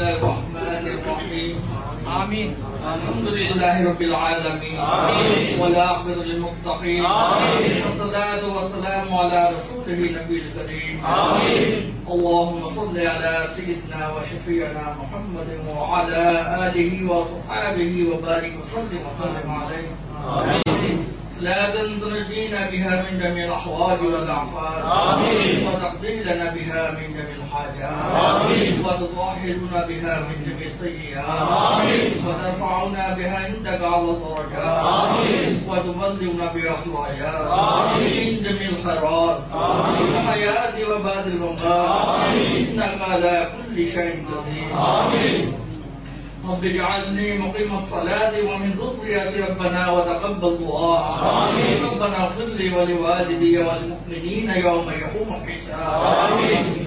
الله الرحمن الرحيم آمين الحمد لله رب العالمين آمين والعاقبة للمتقين آمين والصلاة والسلام على رسوله النبي الكريم آمين اللهم صل على سيدنا وشفيعنا محمد وعلى آله وصحابه وبارك وسلم وسلم عليه آمين صلاة تنجينا بها من جميع الأحوال والأعفال. آمين. وتقضي لنا بها من جميع الحاجات. آمين. وتطهرنا بها من جميع السيئات. آمين. وترفعنا بها عندك على الدرجات. آمين. وتبلغنا بها الغايات آمين. من جميع الخيرات. آمين. الحياة وبعد الممات إنك على كل شيء قدير. آمين. رب اجعلني مقيم الصلاة ومن ذريتي ربنا وتقبل دعاء. آمين. ربنا اغفر لي ولوالدي والمؤمنين يوم يقوم الحساب. آمين.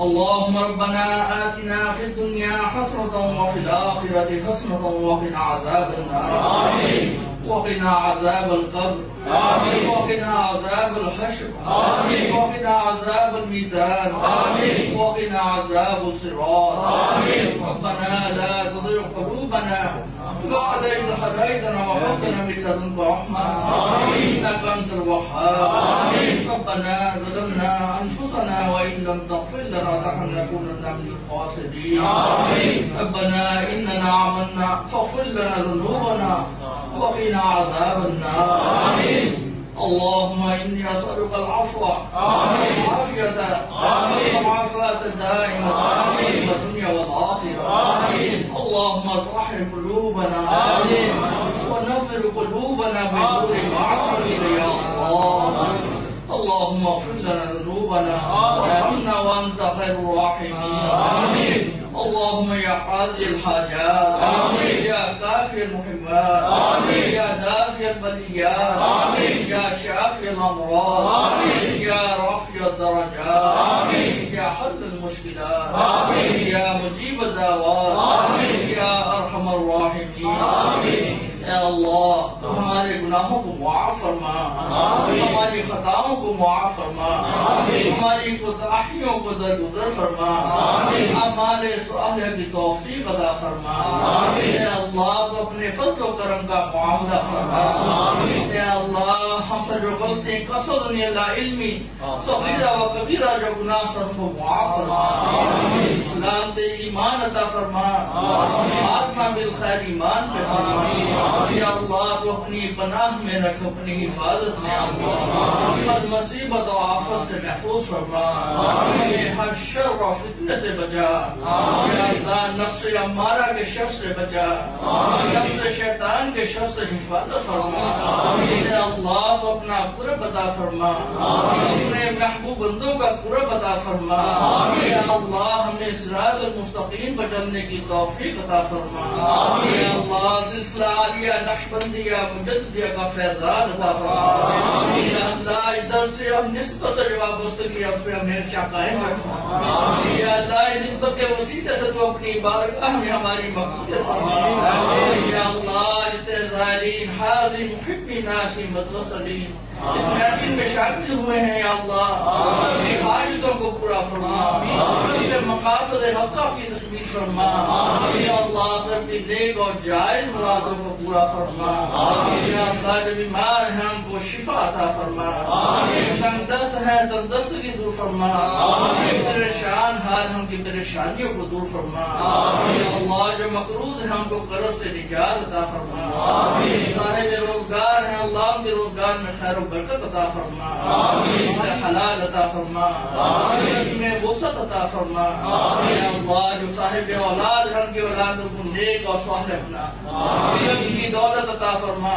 اللهم ربنا آتنا في الدنيا حسنة وفي الآخرة حسنة وقنا عذاب النار. آمين. وقنا عذاب القبر. آمين. وقنا عذاب الحشر. آمين. وقنا عذاب الميزان. آمين. وقنا عذاب الصراط. آمين. ربنا لا تضيع قلوبنا بعد إذ هديتنا وهب لنا من لدنك رحمة. آمين. إنك أنت الوهاب. آمين. ربنا ظلمنا أنفسنا وإن لم تغفر لنا وترحمنا من الخاسرين. آمين. ربنا إننا عملنا فاغفر لنا ذنوبنا. وقنا عذاب النار. آمين. اللهم إني أسألك العفو والعافية والعافية الدائمة في الدنيا والآخرة. اللهم اصلح قلوبنا ونفر قلوبنا بنور معروفك يا الله. اللهم اغفر لنا ذنوبنا وارحمنا وأنت خير الراحمين. اللهم يا قاضي الحاجات. يا كافي المهمات. يا دافي البليات. يا شافي الامراض يا رافع الدرجات. يا حل المشكلات. يا مجيب الدعوات. يا ارحم الراحمين. ہمارے گناہوں کو معاف فرما۔ ہماری خطاؤں کو معاف فرما۔ ہماری کوتاہیوں کو درگزر فرما۔ ہمارے صالح کی توفیق ادا فرما۔ اے اللہ کو اپنے فضل و کرم کا معاملہ فرما۔ اے اللہ ہم سے جو غلطیں قصد اللہ علمی صغیرہ و کبیرہ جو گناہ سر کو معاف فرما۔ اسلام ایمان ادا فرما۔ آمین۔ آمین آمین آمین آمین۔ آمین آمین آمین اپنی پناہ میں رکھ اپنی حفاظت میں ہر مصیبت و آفت سے محفوظ فرما۔ ہر شر و فتنے سے بچا۔ اللہ نفس امارہ کے شر سے بچا۔ نفس شیطان کے شر سے حفاظت فرما۔ اللہ کو اپنا پورا بتا فرما۔ اپنے محبوب بندوں کا پورا بتا فرما۔ اللہ ہمیں اسراد المستقیم پر چلنے کی توفیق عطا فرما۔ اللہ سلسلہ عالیہ نقشبندیہ مجدد کا فیضان عطا فرما۔ اللہ ادھر سے ہم نسبت سے جو وابستہ کیا اس پہ ہم نے شاہ قائم رکھا یا اللہ نسبت کے وسیلے سے تو اپنی بارگاہ میں ہماری مقبولیت فرما یا اللہ رشتہ زائرین حاضر محبی ناشی متوسلین اس محفل میں شامل ہوئے ہیں یا اللہ۔ اپنی حاجتوں کو پورا فرما۔ مقاصد حقہ کی تسلیم فرما۔ آمین۔ اللہ سب کی نیک اور جائز مرادوں کو پورا فرما۔ آمین۔ اللہ جو بیمار ہیں ہم کو شفا عطا فرما۔ آمین۔ تنگ دست ہے تنگ دستگی دور فرما۔ آمین۔ پریشان حال ہم کی پریشانیوں کو دور فرما۔ آمین۔ اللہ جو مقروض ہیں ہم کو قرض سے نجات عطا فرما۔ آمین۔ صاحب روزگار ہیں اللہ ان کے روزگار میں خیر و برکت عطا فرما۔ آمین۔ حلال عطا فرما۔ آمین۔ میں وسعت عطا فرما۔ آمین۔ اللہ جو صاحب بیٹے اولاد ہم کی اولاد کو نیک اور صالح بنا۔ علم کی دولت عطا فرما۔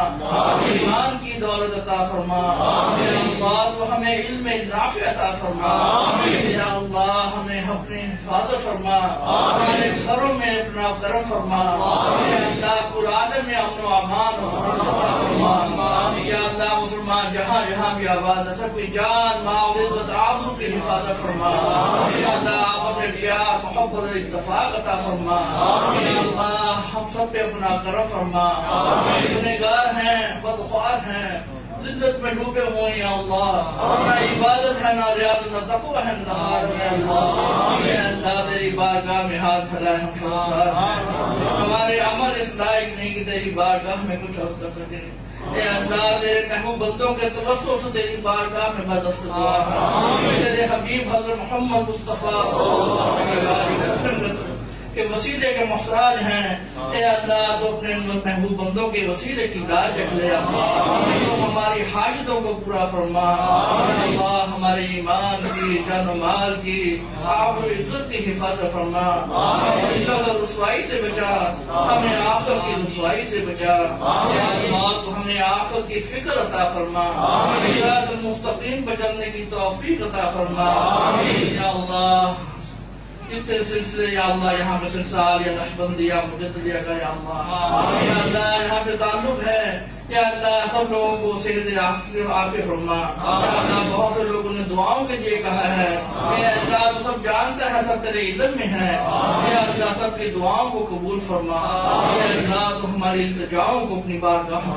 ایمان کی دولت عطا فرما۔ یا اللہ تو ہمیں علم نافع عطا فرما۔ یا اللہ ہمیں اپنی حفاظت فرما۔ ہمارے گھروں میں اپنا کرم فرما۔ یا اللہ قرآن میں امن و امان فرما۔ یا اللہ مسلمان جہاں جہاں بھی آباد ہے سب کی جان ماں عزت آنسو کی حفاظت فرما۔ یا اللہ آپ اپنے پیار محبت اتفاق عطا فرما۔ اللہ ہم سب پہ اپنا کرم فرما۔ گنہگار ہیں بدخواہ ہیں زندت میں ڈوبے ہوئے یا اللہ۔ نہ عبادت ہے نہ ریاض نہ تقوی ہے نہار میں اللہ یا اللہ تیری بارگاہ میں ہاتھ پھیلائے ہم سب شمار ہمارے عمل اس لائق نہیں کہ تیری بارگاہ میں کچھ عرض کر سکے۔ اے اللہ تیرے محبوب بندوں کے توسط سے تیری بارگاہ میں مدد تیرے حبیب حضر محمد مصطفیٰ صلی اللہ علیہ وسلم۔ کہ وسیلے کے محتاج ہیں۔ ہاں۔ اے اللہ تو اپنے محبوب بندوں کے وسیلے کی دار رکھ لے۔ ہاں۔ تو ہماری حاجتوں کو پورا فرما۔ ہاں۔ اللہ ہمارے ایمان کی جان و مال کی آپ عزت کی حفاظت فرما۔ رسوائی سے بچا۔ ہمیں آخر کی رسوائی سے بچا۔ اللہ تو ہمیں آخر کی فکر عطا فرما۔ مستقیم بجلنے کی توفیق عطا فرما۔ اللہ جتنے سلسلے یا اللہ یہاں پہ سلسال یا نشبندی یا مجدیہ کا یا اللہ۔ یا اللہ یہاں پہ تعلق ہے۔ یا اللہ سب لوگوں کو صحت عافی فرما۔ اللہ بہت سے لوگوں نے دعاؤں کے لیے کہا ہے۔ یا اللہ تو سب جانتا ہے سب تیرے علم میں ہے یا اللہ سب کی دعاؤں کو قبول فرما۔ یا اللہ تو ہماری التجاؤں کو اپنی بارگاہ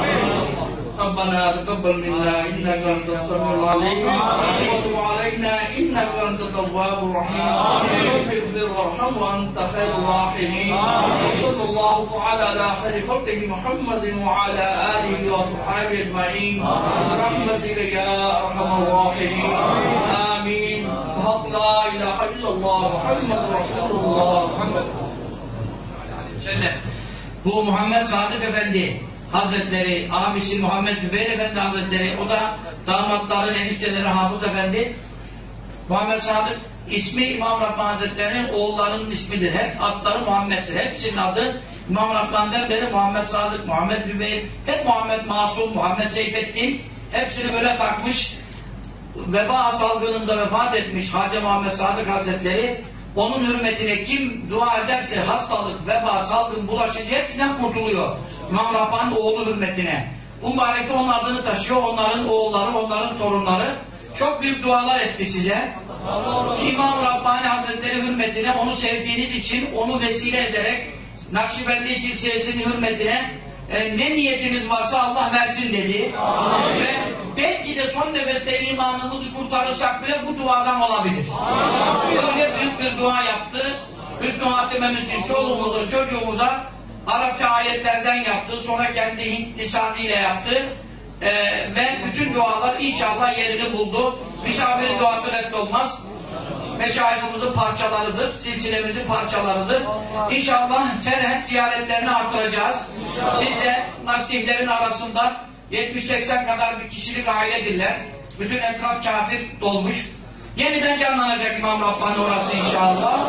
میں ربنا تقبل منا انك انت السميع العليم. وتب علينا انك انت التواب الرحيم. رب اغفر وارحم وانت خير الراحمين. وصلى الله تعالى على خير خلقه محمد وعلى اله وصحبه اجمعين برحمتك يا ارحم الراحمين. امين بحق لا اله الا الله محمد رسول الله.
Sellem. Bu Muhammed Sadık Efendi Hazretleri, abisi Muhammed Zübeyir Efendi Hazretleri, o da damatları, enişteleri Hafız Efendi. Muhammed Sadık ismi İmam Rabbani Hazretleri'nin oğullarının ismidir. Hep adları Muhammed'dir. Hepsinin adı İmam Rabbani'den beri Muhammed Sadık, Muhammed Zübeyir, hep Muhammed Masum, Muhammed Seyfettin. Hepsini böyle takmış. Veba salgınında vefat etmiş Hacı Muhammed Sadık Hazretleri. Onun hürmetine kim dua ederse hastalık, veba, salgın, bulaşıcı hepsinden kurtuluyor. İmam Rabbani'nin oğlu hürmetine. Mübarek onun adını taşıyor. Onların oğulları, onların torunları. Çok büyük dualar etti size. Ki İmam Rabbani Hazretleri hürmetine onu sevdiğiniz için onu vesile ederek Nakşibendi silsilesinin hürmetine e, ne niyetiniz varsa Allah versin dedi. Ve belki de son nefeste imanımızı kurtarırsak bile bu duadan olabilir. Böyle büyük bir dua yaptı. Hüsnü hatimemiz için çoluğumuza, çocuğumuza Arapça ayetlerden yaptı. Sonra kendi Hint lisanıyla yaptı. E, ve bütün dualar inşallah yerini buldu. Misafirin duası reddolmaz. meşayihimizin parçalarıdır, silsilemizin parçalarıdır. İnşallah senet ziyaretlerini artıracağız. Siz de nasihlerin arasında 70-80 kadar bir kişilik ailedirler. Bütün etraf kafir dolmuş. Yeniden canlanacak İmam Rabbani orası inşallah.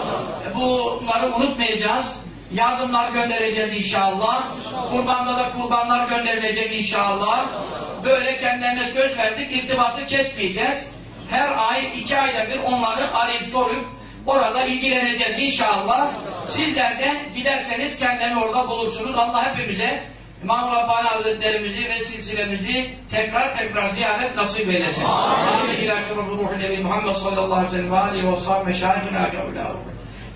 E, Bunları unutmayacağız. Yardımlar göndereceğiz inşallah. Kurbanda da kurbanlar gönderilecek inşallah. Böyle kendilerine söz verdik, irtibatı kesmeyeceğiz. Her ay, iki ayda bir onları arayıp sorup orada ilgileneceğiz inşallah. Sizler de giderseniz kendilerini orada bulursunuz. Allah hepimize İmam Rabbani Hazretlerimizi ve silsilemizi tekrar tekrar ziyaret nasip eylesin. Amin. İlâ şerefi ruhu nebi Muhammed sallallahu aleyhi ve sellem ve aleyhi ve sahibi meşâihina kevlâhu.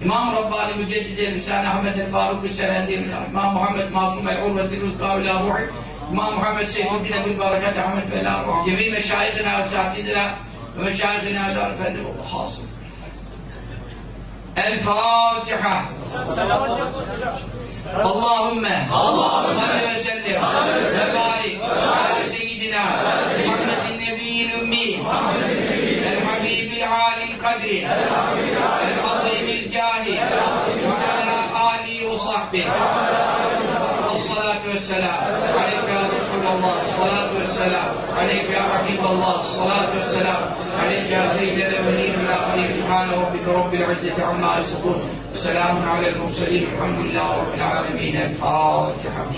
İmam Rabbani Müceddidi Lisan Ahmet el Faruk Serendi İmam Muhammed Masum el Urveti Rızkâ ile Ruhi İmam Muhammed Seyfuddin Ebu Barakat Ahmet ve la Ruhi Cemi meşâihina ve saatizina ve meşâihina ve efendim hasıl. El-Fatiha. Allahümme. Salli ve sellim ve barik ala seyyidina. Muhammedin nebiyil ümmi. El-habibil alil kadri. El-azimil cahi ve ala alihi ve sahbihi. Ve salatu ve selam aleyke Resulallah salatu ve selam عليك يا حبيب الله. الصلاة والسلام عليك يا سيد الأولين والآخرين. سبحان ربك رب العزة عما يصفون. وسلام على المرسلين. الحمد لله رب العالمين. الفاتحة